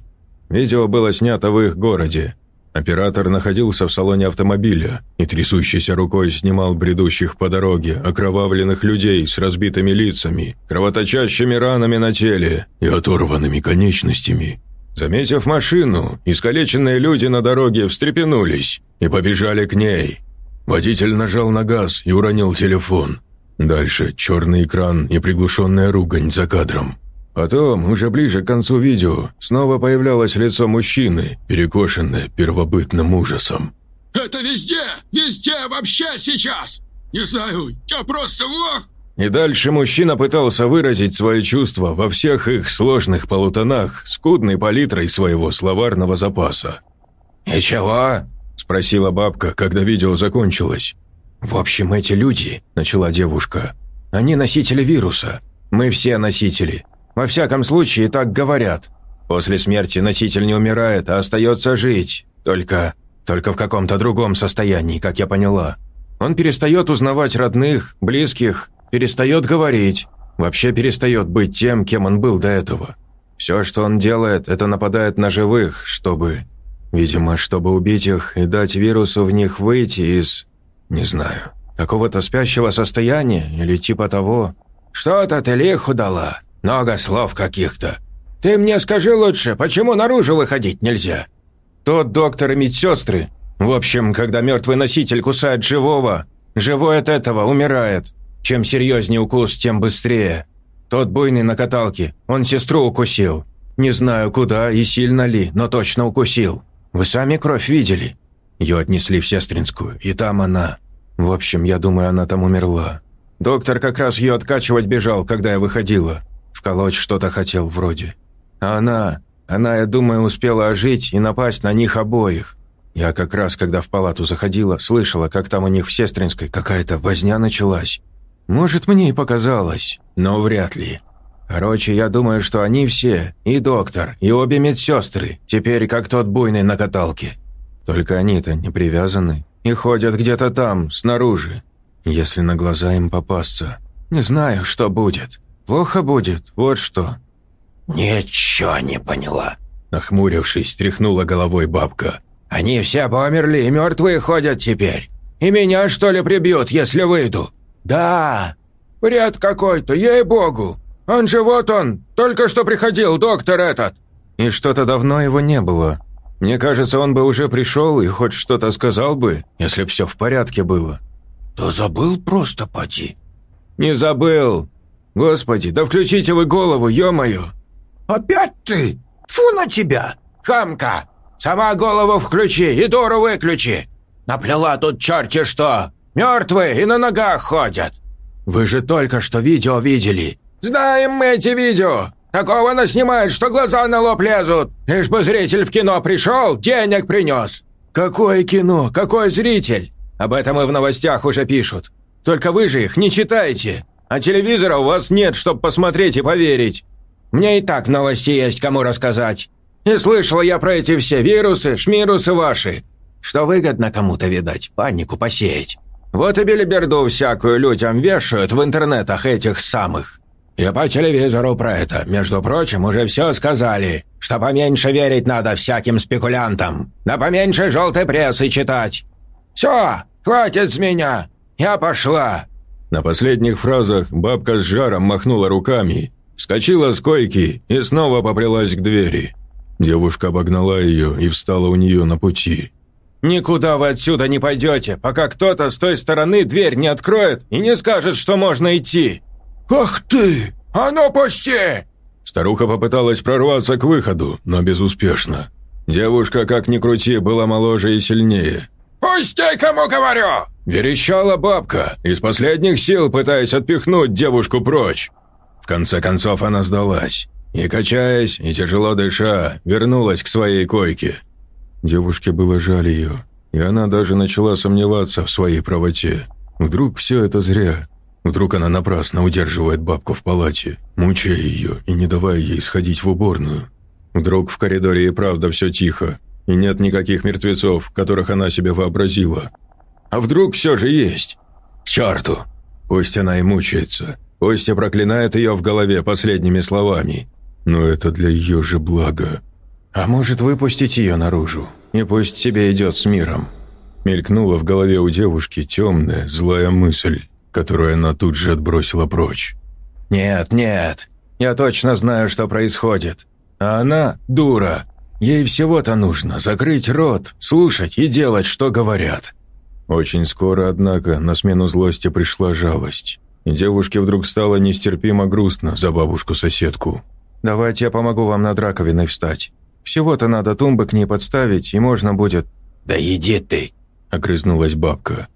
Видео было снято в их городе. Оператор находился в салоне автомобиля и трясущейся рукой снимал бредущих по дороге окровавленных людей с разбитыми лицами, кровоточащими ранами на теле и оторванными конечностями. Заметив машину, искалеченные люди на дороге встрепенулись и побежали к ней. Водитель нажал на газ и уронил телефон. Дальше черный экран и приглушенная ругань за кадром. Потом, уже ближе к концу видео, снова появлялось лицо мужчины, перекошенное первобытным ужасом. «Это везде! Везде! Вообще сейчас! Не знаю, я просто лох!» И дальше мужчина пытался выразить свои чувства во всех их сложных полутонах, скудной палитрой своего словарного запаса. «И чего?» – спросила бабка, когда видео закончилось. «В общем, эти люди», – начала девушка, – «они носители вируса. Мы все носители. Во всяком случае, так говорят. После смерти носитель не умирает, а остается жить. Только... только в каком-то другом состоянии, как я поняла. Он перестает узнавать родных, близких, перестает говорить, вообще перестает быть тем, кем он был до этого. Все, что он делает, это нападает на живых, чтобы... Видимо, чтобы убить их и дать вирусу в них выйти из... Не знаю, какого-то спящего состояния или типа того. «Что-то ты лиху дала», много слов каких-то. Ты мне скажи лучше, почему наружу выходить нельзя?» «Тот доктор и медсестры. В общем, когда мертвый носитель кусает живого, живой от этого умирает. Чем серьезнее укус, тем быстрее. Тот буйный на каталке, он сестру укусил. Не знаю, куда и сильно ли, но точно укусил. Вы сами кровь видели?» Ее отнесли в Сестринскую, и там она. В общем, я думаю, она там умерла. Доктор как раз ее откачивать бежал, когда я выходила. Вколоть что-то хотел вроде. А она... Она, я думаю, успела ожить и напасть на них обоих. Я как раз, когда в палату заходила, слышала, как там у них в Сестринской какая-то возня началась. Может, мне и показалось, но вряд ли. Короче, я думаю, что они все, и доктор, и обе медсестры, теперь как тот буйный на каталке. Только они-то не привязаны и ходят где-то там, снаружи. Если на глаза им попасться, не знаю, что будет. Плохо будет, вот что». «Ничего не поняла», – нахмурившись, тряхнула головой бабка. «Они все померли и мертвые ходят теперь. И меня, что ли, прибьют, если выйду?» «Да, бред какой-то, ей-богу. Он же вот он, только что приходил, доктор этот». И что-то давно его не было. Мне кажется, он бы уже пришел и хоть что-то сказал бы, если все в порядке было. «Да забыл просто, поди». «Не забыл. Господи, да включите вы голову, ё-моё!» «Опять ты? Фу на тебя!» «Хамка! Сама голову включи и дуру выключи! Наплела тут черти что! Мертвые и на ногах ходят! Вы же только что видео видели! Знаем мы эти видео! Такого наснимают, что глаза на лоб лезут! Лишь бы зритель в кино пришел, денег принес!» «Какое кино? Какой зритель?» Об этом и в новостях уже пишут. Только вы же их не читаете, а телевизора у вас нет, чтобы посмотреть и поверить. Мне и так новости есть кому рассказать. И слышал я про эти все вирусы, шмирусы ваши. Что выгодно кому-то, видать, панику посеять. Вот и белиберду всякую людям вешают в интернетах этих самых. И по телевизору про это, между прочим, уже все сказали, что поменьше верить надо всяким спекулянтам, да поменьше желтой прессы читать. Все, хватит с меня, я пошла. На последних фразах бабка с жаром махнула руками Вскочила с койки и снова поплелась к двери. Девушка обогнала ее и встала у нее на пути. «Никуда вы отсюда не пойдете, пока кто-то с той стороны дверь не откроет и не скажет, что можно идти!» «Ах ты! А ну пусти!» Старуха попыталась прорваться к выходу, но безуспешно. Девушка, как ни крути, была моложе и сильнее. «Пусти, кому говорю!» Верещала бабка, из последних сил пытаясь отпихнуть девушку прочь. В конце концов она сдалась и, качаясь и тяжело дыша, вернулась к своей койке. Девушке было жаль ее, и она даже начала сомневаться в своей правоте. Вдруг все это зря? Вдруг она напрасно удерживает бабку в палате, мучая ее и не давая ей сходить в уборную? Вдруг в коридоре и правда все тихо, и нет никаких мертвецов, которых она себе вообразила? А вдруг все же есть? К черту! Пусть она и мучается, Костя проклинает ее в голове последними словами. Но это для ее же блага. А может выпустить ее наружу, и пусть себе идет с миром. Мелькнула в голове у девушки темная, злая мысль, которую она тут же отбросила прочь. «Нет, нет, я точно знаю, что происходит. А она – дура. Ей всего-то нужно закрыть рот, слушать и делать, что говорят». Очень скоро, однако, на смену злости пришла жалость и девушке вдруг стало нестерпимо грустно за бабушку-соседку. «Давайте я помогу вам над раковиной встать. Всего-то надо тумбы к ней подставить, и можно будет...» «Да иди ты!» – огрызнулась бабка.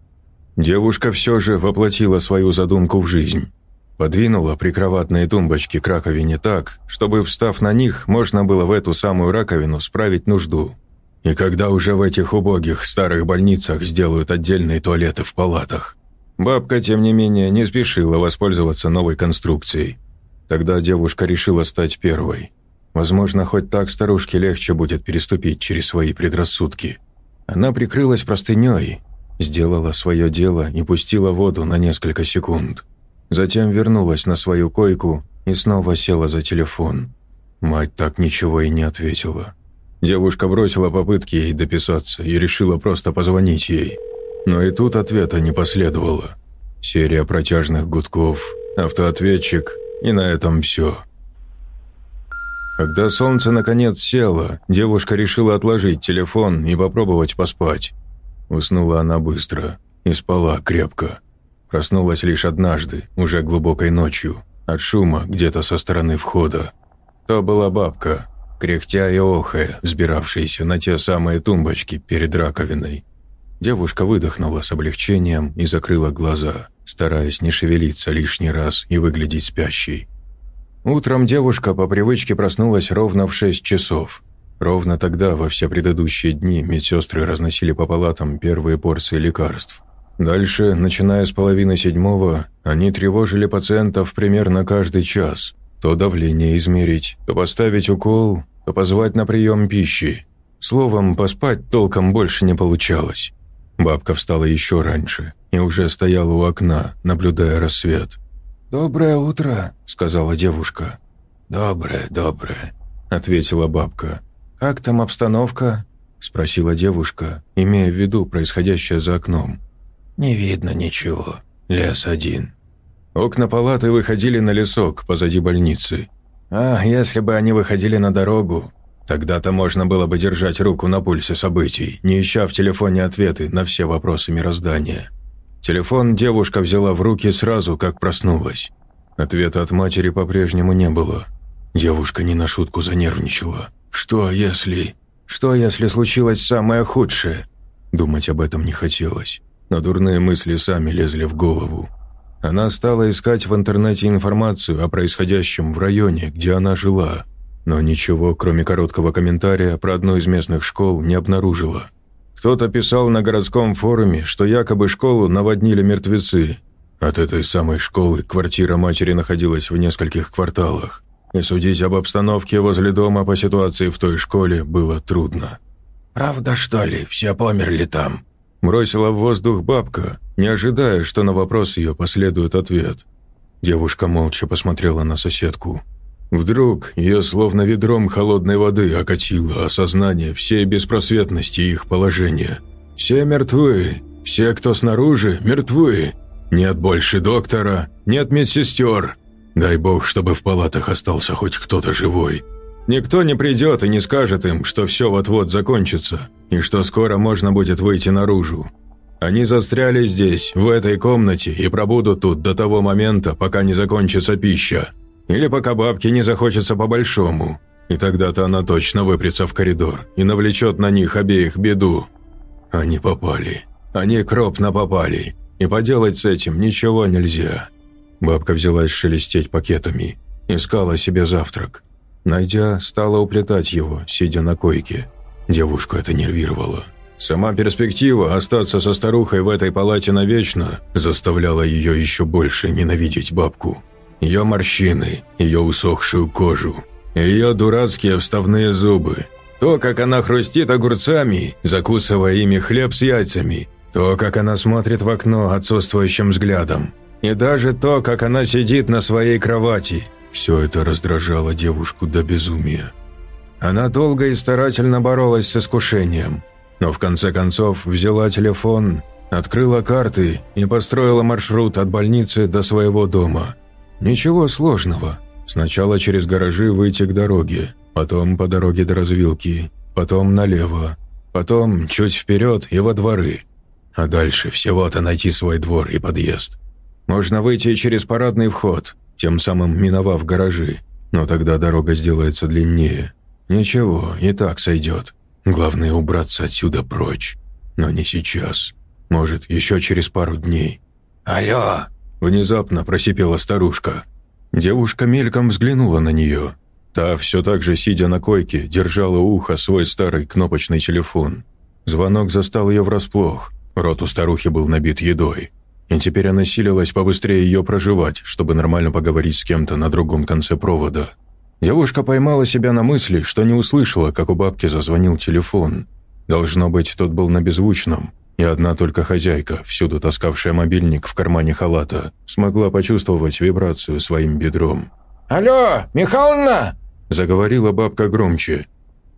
Девушка все же воплотила свою задумку в жизнь. Подвинула прикроватные тумбочки к раковине так, чтобы, встав на них, можно было в эту самую раковину справить нужду. И когда уже в этих убогих старых больницах сделают отдельные туалеты в палатах, Бабка, тем не менее, не спешила воспользоваться новой конструкцией. Тогда девушка решила стать первой. Возможно, хоть так старушке легче будет переступить через свои предрассудки. Она прикрылась простыней, сделала свое дело и пустила воду на несколько секунд. Затем вернулась на свою койку и снова села за телефон. Мать так ничего и не ответила. Девушка бросила попытки ей дописаться и решила просто позвонить ей. Но и тут ответа не последовало. Серия протяжных гудков, автоответчик, и на этом все. Когда солнце наконец село, девушка решила отложить телефон и попробовать поспать. Уснула она быстро и спала крепко. Проснулась лишь однажды, уже глубокой ночью, от шума где-то со стороны входа. То была бабка, кряхтя и охая, взбиравшаяся на те самые тумбочки перед раковиной. Девушка выдохнула с облегчением и закрыла глаза, стараясь не шевелиться лишний раз и выглядеть спящей. Утром девушка по привычке проснулась ровно в 6 часов. Ровно тогда во все предыдущие дни медсестры разносили по палатам первые порции лекарств. Дальше, начиная с половины седьмого, они тревожили пациентов примерно каждый час, То давление измерить, то поставить укол, то позвать на прием пищи. Словом, поспать толком больше не получалось. Бабка встала еще раньше и уже стояла у окна, наблюдая рассвет. «Доброе утро», — сказала девушка. «Доброе, доброе», — ответила бабка. «Как там обстановка?» — спросила девушка, имея в виду происходящее за окном. «Не видно ничего. Лес один». Окна палаты выходили на лесок позади больницы. А, если бы они выходили на дорогу, тогда-то можно было бы держать руку на пульсе событий, не ища в телефоне ответы на все вопросы мироздания. Телефон девушка взяла в руки сразу, как проснулась. Ответа от матери по-прежнему не было. Девушка не на шутку занервничала. «Что, если...» «Что, если случилось самое худшее?» Думать об этом не хотелось, но дурные мысли сами лезли в голову. Она стала искать в интернете информацию о происходящем в районе, где она жила, но ничего, кроме короткого комментария про одну из местных школ, не обнаружила. Кто-то писал на городском форуме, что якобы школу наводнили мертвецы. От этой самой школы квартира матери находилась в нескольких кварталах и судить об обстановке возле дома по ситуации в той школе было трудно. «Правда, что ли, все померли там?» Бросила в воздух бабка, не ожидая, что на вопрос ее последует ответ. Девушка молча посмотрела на соседку. Вдруг ее словно ведром холодной воды окатило осознание всей беспросветности их положения. «Все мертвы, все, кто снаружи, мертвы. Нет больше доктора, нет медсестер, Дай бог, чтобы в палатах остался хоть кто-то живой. Никто не придет и не скажет им, что все вот-вот закончится, и что скоро можно будет выйти наружу. Они застряли здесь, в этой комнате, и пробудут тут до того момента, пока не закончится пища. Или пока бабке не захочется по-большому. И тогда-то она точно выпрется в коридор и навлечет на них обеих беду. Они попали. Они кропно попали. И поделать с этим ничего нельзя. Бабка взялась шелестеть пакетами. Искала себе завтрак. Найдя, стала уплетать его, сидя на койке. Девушку это нервировало. Сама перспектива остаться со старухой в этой палате навечно заставляла ее еще больше ненавидеть бабку. Ее морщины, ее усохшую кожу, ее дурацкие вставные зубы. То, как она хрустит огурцами, закусывая ими хлеб с яйцами. То, как она смотрит в окно отсутствующим взглядом. И даже то, как она сидит на своей кровати, все это раздражало девушку до безумия. Она долго и старательно боролась с искушением, но в конце концов взяла телефон, открыла карты и построила маршрут от больницы до своего дома. Ничего сложного. Сначала через гаражи выйти к дороге, потом по дороге до развилки, потом налево, потом чуть вперед и во дворы. А дальше всего-то найти свой двор и подъезд. Можно выйти через парадный вход, тем самым миновав гаражи, но тогда дорога сделается длиннее. Ничего, и так сойдет. Главное убраться отсюда прочь. Но не сейчас. Может, еще через пару дней. «Алло!» – внезапно просипела старушка. Девушка мельком взглянула на нее. Та, все так же сидя на койке, держала у уха свой старый кнопочный телефон. Звонок застал ее врасплох. Рот у старухи был набит едой и теперь она силилась побыстрее ее проживать, чтобы нормально поговорить с кем-то на другом конце провода. Девушка поймала себя на мысли, что не услышала, как у бабки зазвонил телефон. Должно быть, тот был на беззвучном, и одна только хозяйка, всюду таскавшая мобильник в кармане халата, смогла почувствовать вибрацию своим бедром. «Алло, Михайловна!» – заговорила бабка громче.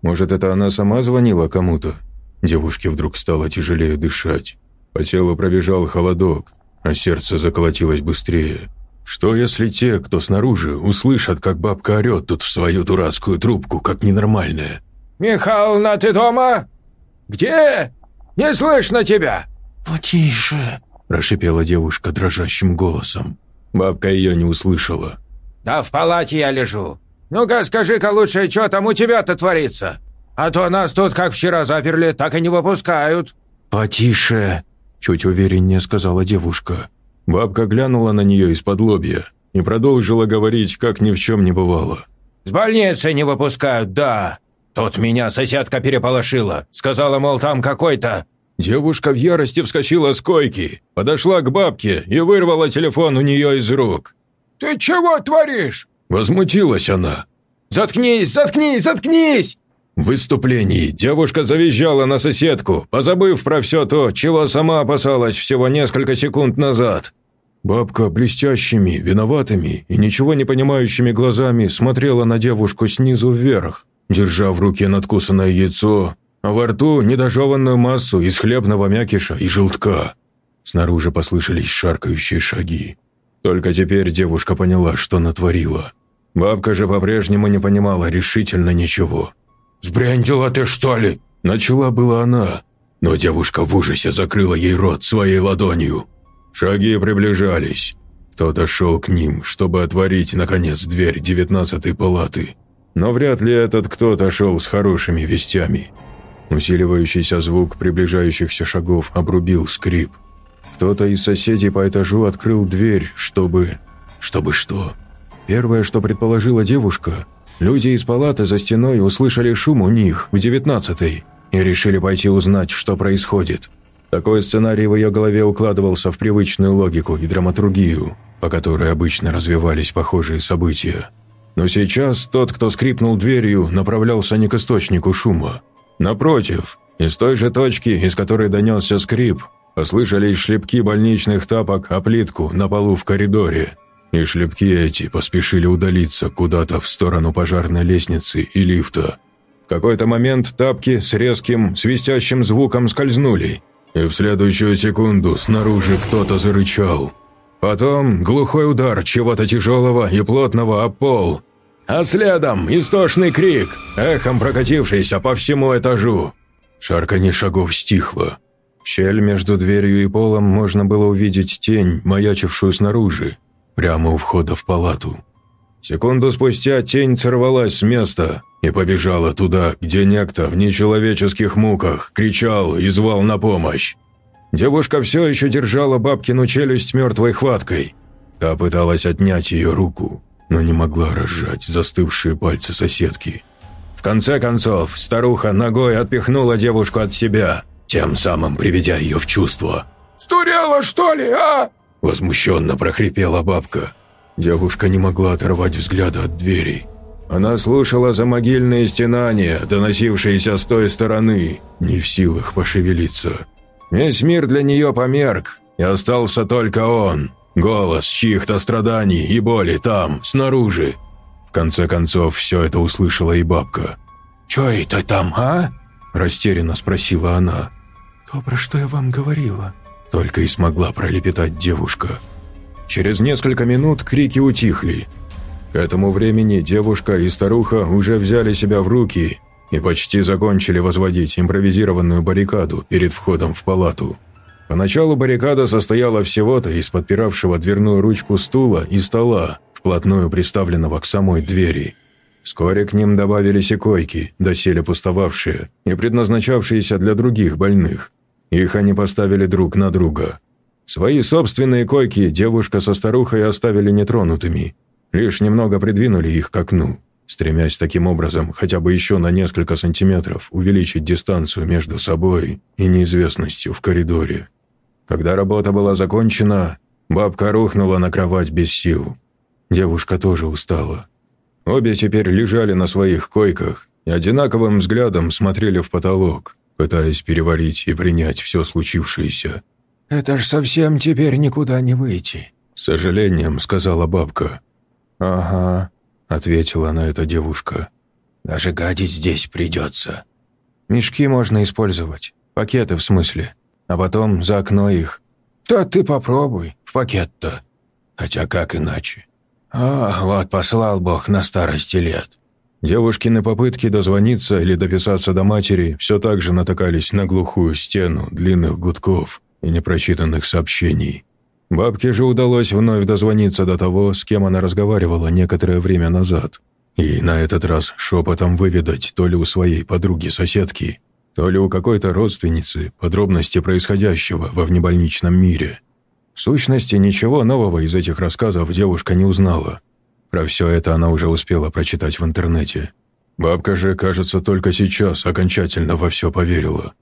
Может, это она сама звонила кому-то? Девушке вдруг стало тяжелее дышать. По телу пробежал холодок, а сердце заколотилось быстрее. Что если те, кто снаружи, услышат, как бабка орет тут в свою дурацкую трубку, как ненормальная? «Михайловна, ты дома? Где? Не слышно тебя!» «Потише!» – прошипела девушка дрожащим голосом. Бабка ее не услышала. «Да в палате я лежу. Ну-ка, скажи-ка лучше, что там у тебя-то творится? А то нас тут, как вчера заперли, так и не выпускают». «Потише!» Чуть увереннее сказала девушка. Бабка глянула на нее из-под лобья и продолжила говорить, как ни в чем не бывало. «С больницы не выпускают, да. Тут меня соседка переполошила. Сказала, мол, там какой-то...» Девушка в ярости вскочила с койки, подошла к бабке и вырвала телефон у нее из рук. «Ты чего творишь? Возмутилась она. «Заткнись, заткнись, заткнись!» В выступлении девушка завизжала на соседку, позабыв про все то, чего сама опасалась всего несколько секунд назад. Бабка блестящими, виноватыми и ничего не понимающими глазами смотрела на девушку снизу вверх, держа в руке надкусанное яйцо, а во рту недожеванную массу из хлебного мякиша и желтка. Снаружи послышались шаркающие шаги. Только теперь девушка поняла, что натворила. Бабка же по-прежнему не понимала решительно ничего. «Сбрендила ты, что ли?» Начала была она, но девушка в ужасе закрыла ей рот своей ладонью. Шаги приближались. Кто-то шел к ним, чтобы отворить, наконец, дверь девятнадцатой палаты. Но вряд ли этот кто-то шел с хорошими вестями. Усиливающийся звук приближающихся шагов обрубил скрип. Кто-то из соседей по этажу открыл дверь, чтобы... Чтобы что? Первое, что предположила девушка, люди из палаты за стеной услышали шум у них в девятнадцатой и решили пойти узнать, что происходит. Такой сценарий в ее голове укладывался в привычную логику и драматургию, по которой обычно развивались похожие события. Но сейчас тот, кто скрипнул дверью, направлялся не к источнику шума. Напротив, из той же точки, из которой донесся скрип, послышались шлепки больничных тапок о плитку на полу в коридоре. И шлепки эти поспешили удалиться куда-то в сторону пожарной лестницы и лифта. В какой-то момент тапки с резким, свистящим звуком скользнули, и в следующую секунду снаружи кто-то зарычал. Потом глухой удар чего-то тяжелого и плотного о пол, а следом истошный крик, эхом прокатившийся по всему этажу. Шарканье шагов стихло. В щель между дверью и полом можно было увидеть тень, маячившую снаружи, прямо у входа в палату. Секунду спустя тень сорвалась с места и побежала туда, где некто в нечеловеческих муках кричал и звал на помощь. Девушка все еще держала бабкину челюсть мертвой хваткой. Та пыталась отнять ее руку, но не могла разжать застывшие пальцы соседки. В конце концов, старуха ногой отпихнула девушку от себя, тем самым приведя ее в чувство. «Стурела, что ли, а?» Возмущенно прохрипела бабка. Девушка не могла оторвать взгляда от двери. Она слушала за могильные стенания, доносившиеся с той стороны, не в силах пошевелиться. Весь мир для нее померк, и остался только он, голос чьих-то страданий и боли там, снаружи. В конце концов, все это услышала и бабка. «Че это там, а?» – растерянно спросила она. «То, про что я вам говорила», – только и смогла пролепетать девушка. Через несколько минут крики утихли. К этому времени девушка и старуха уже взяли себя в руки и почти закончили возводить импровизированную баррикаду перед входом в палату. Поначалу баррикада состояла всего-то из подпиравшего дверную ручку стула и стола, вплотную приставленного к самой двери. Вскоре к ним добавились и койки, доселе пустовавшие и предназначавшиеся для других больных. Их они поставили друг на друга. Свои собственные койки девушка со старухой оставили нетронутыми, лишь немного придвинули их к окну, стремясь таким образом хотя бы еще на несколько сантиметров увеличить дистанцию между собой и неизвестностью в коридоре. Когда работа была закончена, бабка рухнула на кровать без сил. Девушка тоже устала. Обе теперь лежали на своих койках и одинаковым взглядом смотрели в потолок, пытаясь переварить и принять все случившееся. «Это ж совсем теперь никуда не выйти», — с сожалением сказала бабка. «Ага», — ответила на это девушка. «Даже гадить здесь придется». «Мешки можно использовать, пакеты в смысле, а потом за окно их». «Да ты попробуй, в пакет-то». «Хотя как иначе?» «А, вот послал Бог на старости лет». Девушкины попытки дозвониться или дописаться до матери все так же натыкались на глухую стену длинных гудков, и непрочитанных сообщений. Бабке же удалось вновь дозвониться до того, с кем она разговаривала некоторое время назад. И на этот раз шепотом выведать то ли у своей подруги-соседки, то ли у какой-то родственницы подробности происходящего во внебольничном мире. В сущности, ничего нового из этих рассказов девушка не узнала. Про все это она уже успела прочитать в интернете. Бабка же, кажется, только сейчас окончательно во все поверила.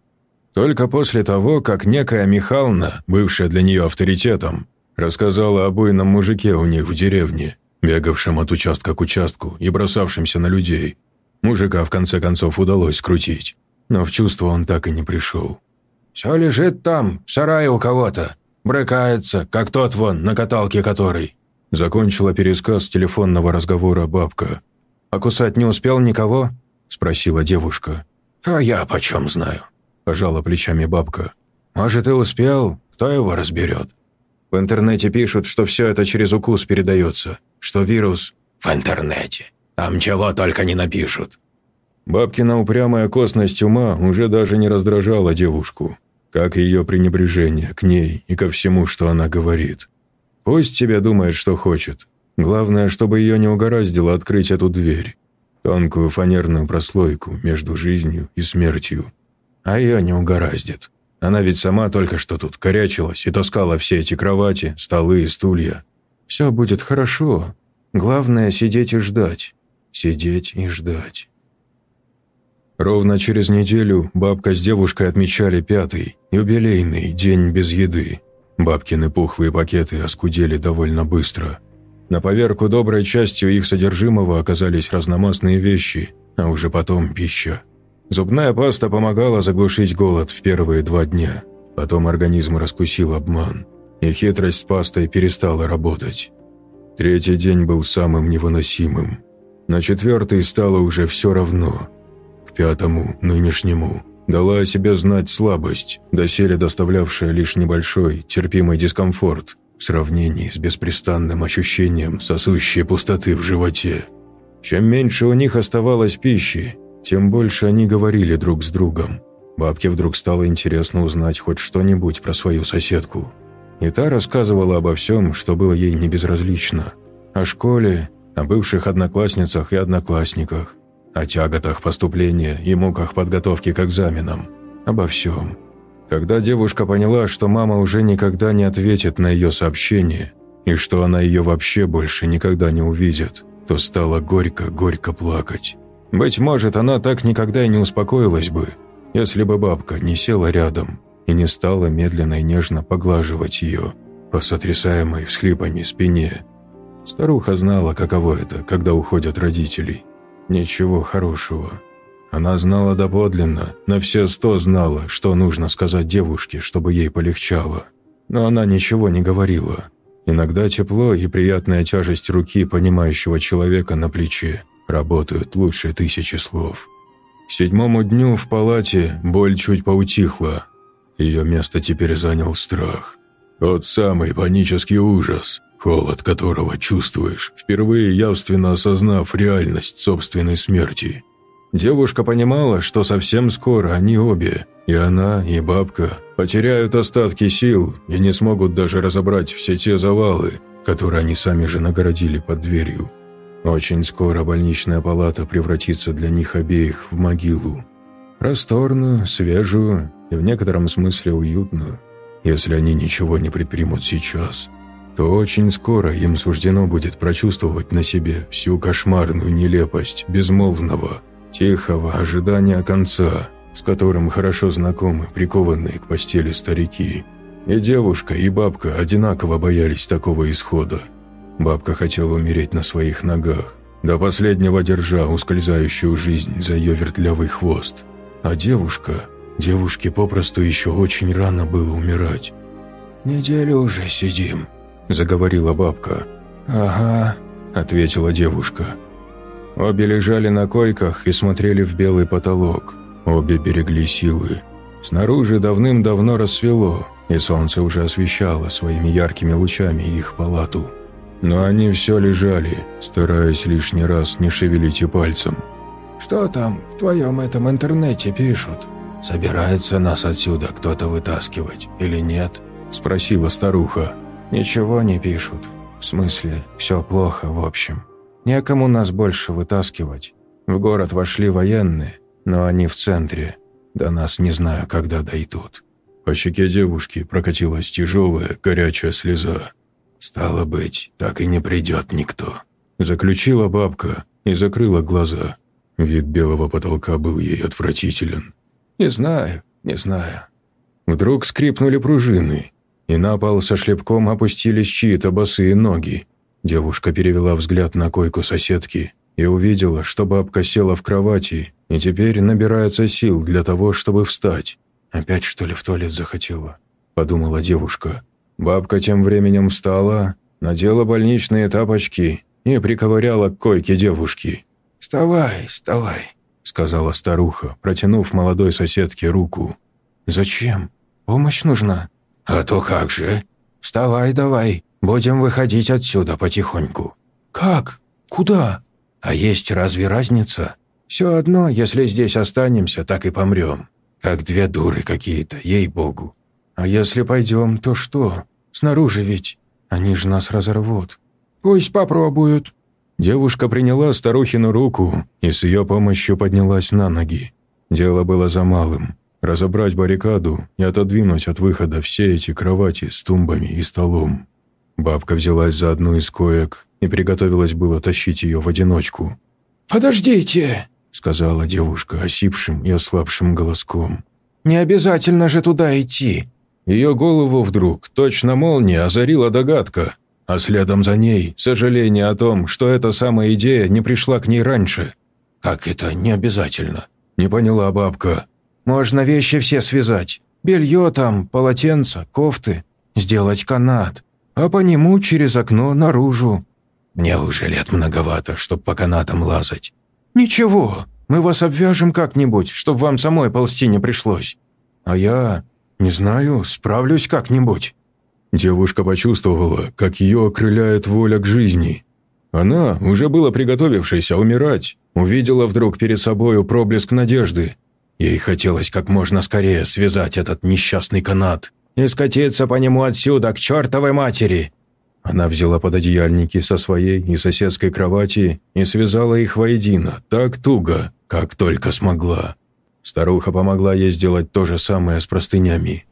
Только после того, как некая Михална, бывшая для нее авторитетом, рассказала о буйном мужике у них в деревне, бегавшим от участка к участку и бросавшимся на людей. Мужика в конце концов удалось скрутить, но в чувство он так и не пришел. «Все лежит там, в сарае у кого-то. Брыкается, как тот вон, на каталке который». Закончила пересказ телефонного разговора бабка. «А кусать не успел никого?» – спросила девушка. «А я почем знаю?» – пожала плечами бабка. «Может, и успел, кто его разберет?» В интернете пишут, что все это через укус передается, что вирус в интернете. Там чего только не напишут. Бабкина упрямая косность ума уже даже не раздражала девушку, как и ее пренебрежение к ней и ко всему, что она говорит. Пусть себе думает, что хочет. Главное, чтобы ее не угораздило открыть эту дверь, тонкую фанерную прослойку между жизнью и смертью. А ее не угораздит. Она ведь сама только что тут корячилась и таскала все эти кровати, столы и стулья. Все будет хорошо. Главное – сидеть и ждать. Сидеть и ждать. Ровно через неделю бабка с девушкой отмечали пятый, юбилейный день без еды. Бабкины пухлые пакеты оскудели довольно быстро. На поверку доброй частью их содержимого оказались разномастные вещи, а уже потом пища. Зубная паста помогала заглушить голод в первые два дня. Потом организм раскусил обман, и хитрость с пастой перестала работать. Третий день был самым невыносимым. На четвертый стало уже все равно. К пятому, нынешнему, дала о себе знать слабость, доселе доставлявшая лишь небольшой, терпимый дискомфорт в сравнении с беспрестанным ощущением сосущей пустоты в животе. Чем меньше у них оставалось пищи, тем больше они говорили друг с другом. Бабке вдруг стало интересно узнать хоть что-нибудь про свою соседку. И та рассказывала обо всем, что было ей не безразлично. О школе, о бывших одноклассницах и одноклассниках, о тяготах поступления и муках подготовки к экзаменам. Обо всем. Когда девушка поняла, что мама уже никогда не ответит на ее сообщение, и что она ее вообще больше никогда не увидит, то стала горько-горько плакать. Быть может, она так никогда и не успокоилась бы, если бы бабка не села рядом и не стала медленно и нежно поглаживать ее по сотрясаемой всхлипами спине. Старуха знала, каково это, когда уходят родители. Ничего хорошего. Она знала доподлинно, на все сто знала, что нужно сказать девушке, чтобы ей полегчало. Но она ничего не говорила. Иногда тепло и приятная тяжесть руки понимающего человека на плече – работают лучше тысячи слов. К седьмому дню в палате боль чуть поутихла. Ее место теперь занял страх. Тот самый панический ужас, холод которого чувствуешь, впервые явственно осознав реальность собственной смерти. Девушка понимала, что совсем скоро они обе, и она, и бабка, потеряют остатки сил и не смогут даже разобрать все те завалы, которые они сами же нагородили под дверью. Очень скоро больничная палата превратится для них обеих в могилу. Просторную, свежую и в некотором смысле уютную. Если они ничего не предпримут сейчас, то очень скоро им суждено будет прочувствовать на себе всю кошмарную нелепость безмолвного, тихого ожидания конца, с которым хорошо знакомы прикованные к постели старики. И девушка, и бабка одинаково боялись такого исхода – Бабка хотела умереть на своих ногах, до последнего держа ускользающую жизнь за ее вертлявый хвост. А девушка... Девушке попросту еще очень рано было умирать. «Неделю уже сидим», – заговорила бабка. «Ага», – ответила девушка. Обе лежали на койках и смотрели в белый потолок. Обе берегли силы. Снаружи давным-давно рассвело, и солнце уже освещало своими яркими лучами их палату. Но они все лежали, стараясь лишний раз не шевелить и пальцем. «Что там в твоем этом интернете пишут? Собирается нас отсюда кто-то вытаскивать или нет?» – спросила старуха. «Ничего не пишут. В смысле, все плохо в общем. Некому нас больше вытаскивать. В город вошли военные, но они в центре. До нас не знаю, когда дойдут». По щеке девушки прокатилась тяжелая, горячая слеза. «Стало быть, так и не придет никто», – заключила бабка и закрыла глаза. Вид белого потолка был ей отвратителен. «Не знаю, не знаю». Вдруг скрипнули пружины, и на пол со шлепком опустились чьи-то босые ноги. Девушка перевела взгляд на койку соседки и увидела, что бабка села в кровати и теперь набирается сил для того, чтобы встать. «Опять, что ли, в туалет захотела?» – подумала девушка. Бабка тем временем встала, надела больничные тапочки и приковыряла к койке девушки. «Вставай, вставай», – сказала старуха, протянув молодой соседке руку. «Зачем? Помощь нужна?» «А то как же? Вставай давай, будем выходить отсюда потихоньку». «Как? Куда?» «А есть разве разница? Все одно, если здесь останемся, так и помрем. Как две дуры какие-то, ей-богу. А если пойдем, то что? Снаружи ведь. Они же нас разорвут. Пусть попробуют». Девушка приняла старухину руку и с ее помощью поднялась на ноги. Дело было за малым – разобрать баррикаду и отодвинуть от выхода все эти кровати с тумбами и столом. Бабка взялась за одну из коек и приготовилась было тащить ее в одиночку. «Подождите!» – сказала девушка осипшим и ослабшим голоском. «Не обязательно же туда идти!» Ее голову вдруг, точно молния, озарила догадка, а следом за ней сожаление о том, что эта самая идея не пришла к ней раньше. «Как это не обязательно?» – не поняла бабка. «Можно вещи все связать. Белье там, полотенца, кофты. Сделать канат. А по нему через окно наружу. Мне уже лет многовато, чтоб по канатам лазать. Ничего, мы вас обвяжем как-нибудь, чтоб вам самой ползти не пришлось. А я, не знаю, справлюсь как-нибудь». Девушка почувствовала, как ее окрыляет воля к жизни. Она, уже было приготовившаяся умирать, увидела вдруг перед собою проблеск надежды. Ей хотелось как можно скорее связать этот несчастный канат и скатиться по нему отсюда к чертовой матери. Она взяла пододеяльники со своей и соседской кровати и связала их воедино, так туго, как только смогла. Старуха помогла ей сделать то же самое с простынями.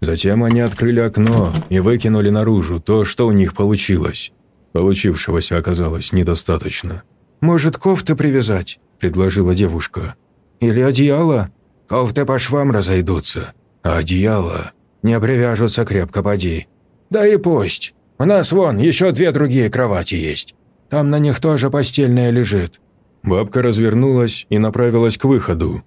Затем они открыли окно и выкинули наружу то, что у них получилось. Получившегося оказалось недостаточно. «Может, кофты привязать?» – предложила девушка. «Или одеяло? Кофты по швам разойдутся, а одеяло не привяжутся крепко поди. Да и пусть. У нас вон еще две другие кровати есть. Там на них тоже постельная лежит». Бабка развернулась и направилась к выходу.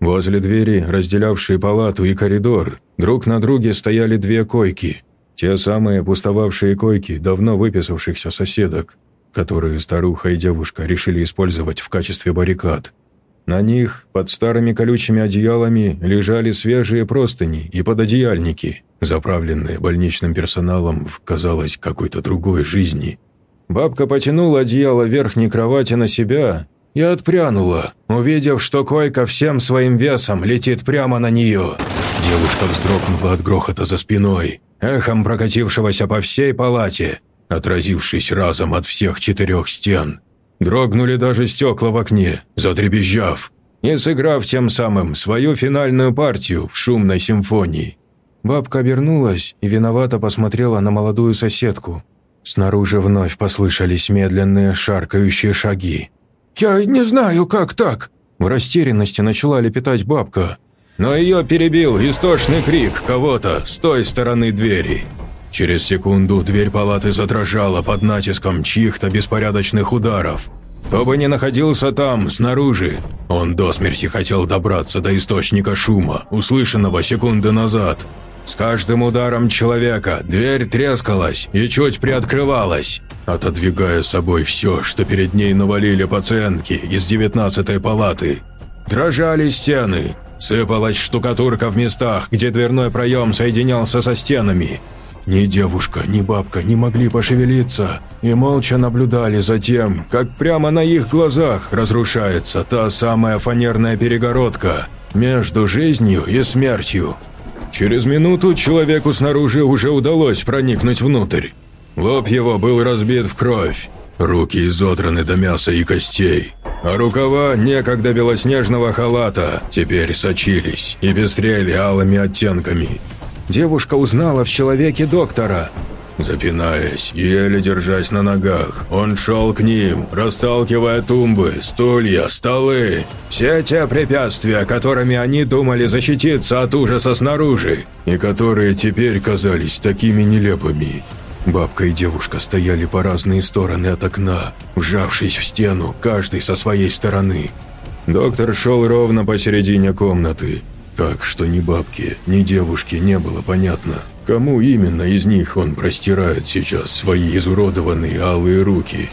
Возле двери, разделявшей палату и коридор, друг на друге стояли две койки. Те самые пустовавшие койки давно выписавшихся соседок, которые старуха и девушка решили использовать в качестве баррикад. На них, под старыми колючими одеялами, лежали свежие простыни и пододеяльники, заправленные больничным персоналом в, казалось, какой-то другой жизни. Бабка потянула одеяло верхней кровати на себя и отпрянула, увидев, что койка всем своим весом летит прямо на нее. Девушка вздрогнула от грохота за спиной, эхом прокатившегося по всей палате, отразившись разом от всех четырех стен. Дрогнули даже стекла в окне, затребезжав, и сыграв тем самым свою финальную партию в шумной симфонии. Бабка обернулась и виновато посмотрела на молодую соседку. Снаружи вновь послышались медленные шаркающие шаги. «Я не знаю, как так?» В растерянности начала лепетать бабка. Но ее перебил истошный крик кого-то с той стороны двери. Через секунду дверь палаты задрожала под натиском чьих-то беспорядочных ударов. Кто бы ни находился там, снаружи, он до смерти хотел добраться до источника шума, услышанного секунды назад. С каждым ударом человека дверь трескалась и чуть приоткрывалась, отодвигая с собой все, что перед ней навалили пациентки из девятнадцатой палаты. Дрожали стены, сыпалась штукатурка в местах, где дверной проем соединялся со стенами – ни девушка, ни бабка не могли пошевелиться и молча наблюдали за тем, как прямо на их глазах разрушается та самая фанерная перегородка между жизнью и смертью. Через минуту человеку снаружи уже удалось проникнуть внутрь. Лоб его был разбит в кровь, руки изодраны до мяса и костей, а рукава некогда белоснежного халата теперь сочились и пестрели алыми оттенками – девушка узнала в человеке доктора. Запинаясь, еле держась на ногах, он шел к ним, расталкивая тумбы, стулья, столы. Все те препятствия, которыми они думали защититься от ужаса снаружи, и которые теперь казались такими нелепыми. Бабка и девушка стояли по разные стороны от окна, вжавшись в стену, каждый со своей стороны. Доктор шел ровно посередине комнаты, так что ни бабки, ни девушки не было понятно, кому именно из них он простирает сейчас свои изуродованные алые руки.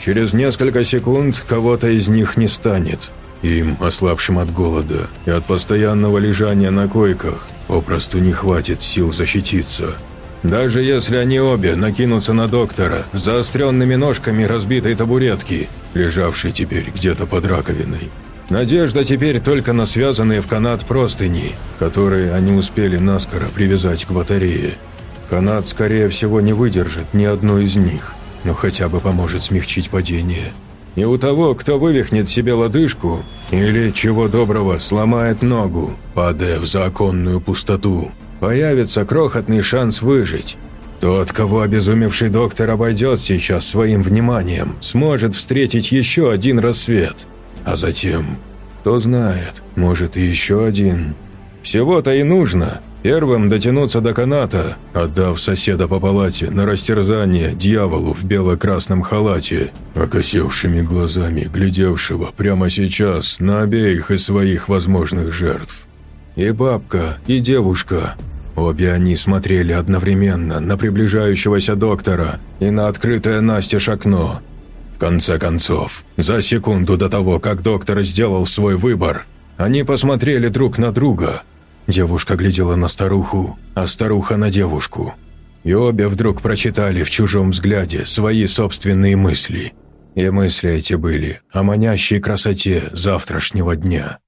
Через несколько секунд кого-то из них не станет. Им, ослабшим от голода и от постоянного лежания на койках, попросту не хватит сил защититься. Даже если они обе накинутся на доктора заостренными ножками разбитой табуретки, лежавшей теперь где-то под раковиной. Надежда теперь только на связанные в канат простыни, которые они успели наскоро привязать к батарее. Канат, скорее всего, не выдержит ни одну из них, но хотя бы поможет смягчить падение. И у того, кто вывихнет себе лодыжку или, чего доброго, сломает ногу, падая в законную пустоту, появится крохотный шанс выжить. Тот, кого обезумевший доктор обойдет сейчас своим вниманием, сможет встретить еще один рассвет – а затем, кто знает, может и еще один. Всего-то и нужно первым дотянуться до каната, отдав соседа по палате на растерзание дьяволу в бело-красном халате, окосевшими глазами глядевшего прямо сейчас на обеих из своих возможных жертв. И бабка, и девушка. Обе они смотрели одновременно на приближающегося доктора и на открытое настежь окно, конце концов, за секунду до того, как доктор сделал свой выбор, они посмотрели друг на друга. Девушка глядела на старуху, а старуха на девушку. И обе вдруг прочитали в чужом взгляде свои собственные мысли. И мысли эти были о манящей красоте завтрашнего дня.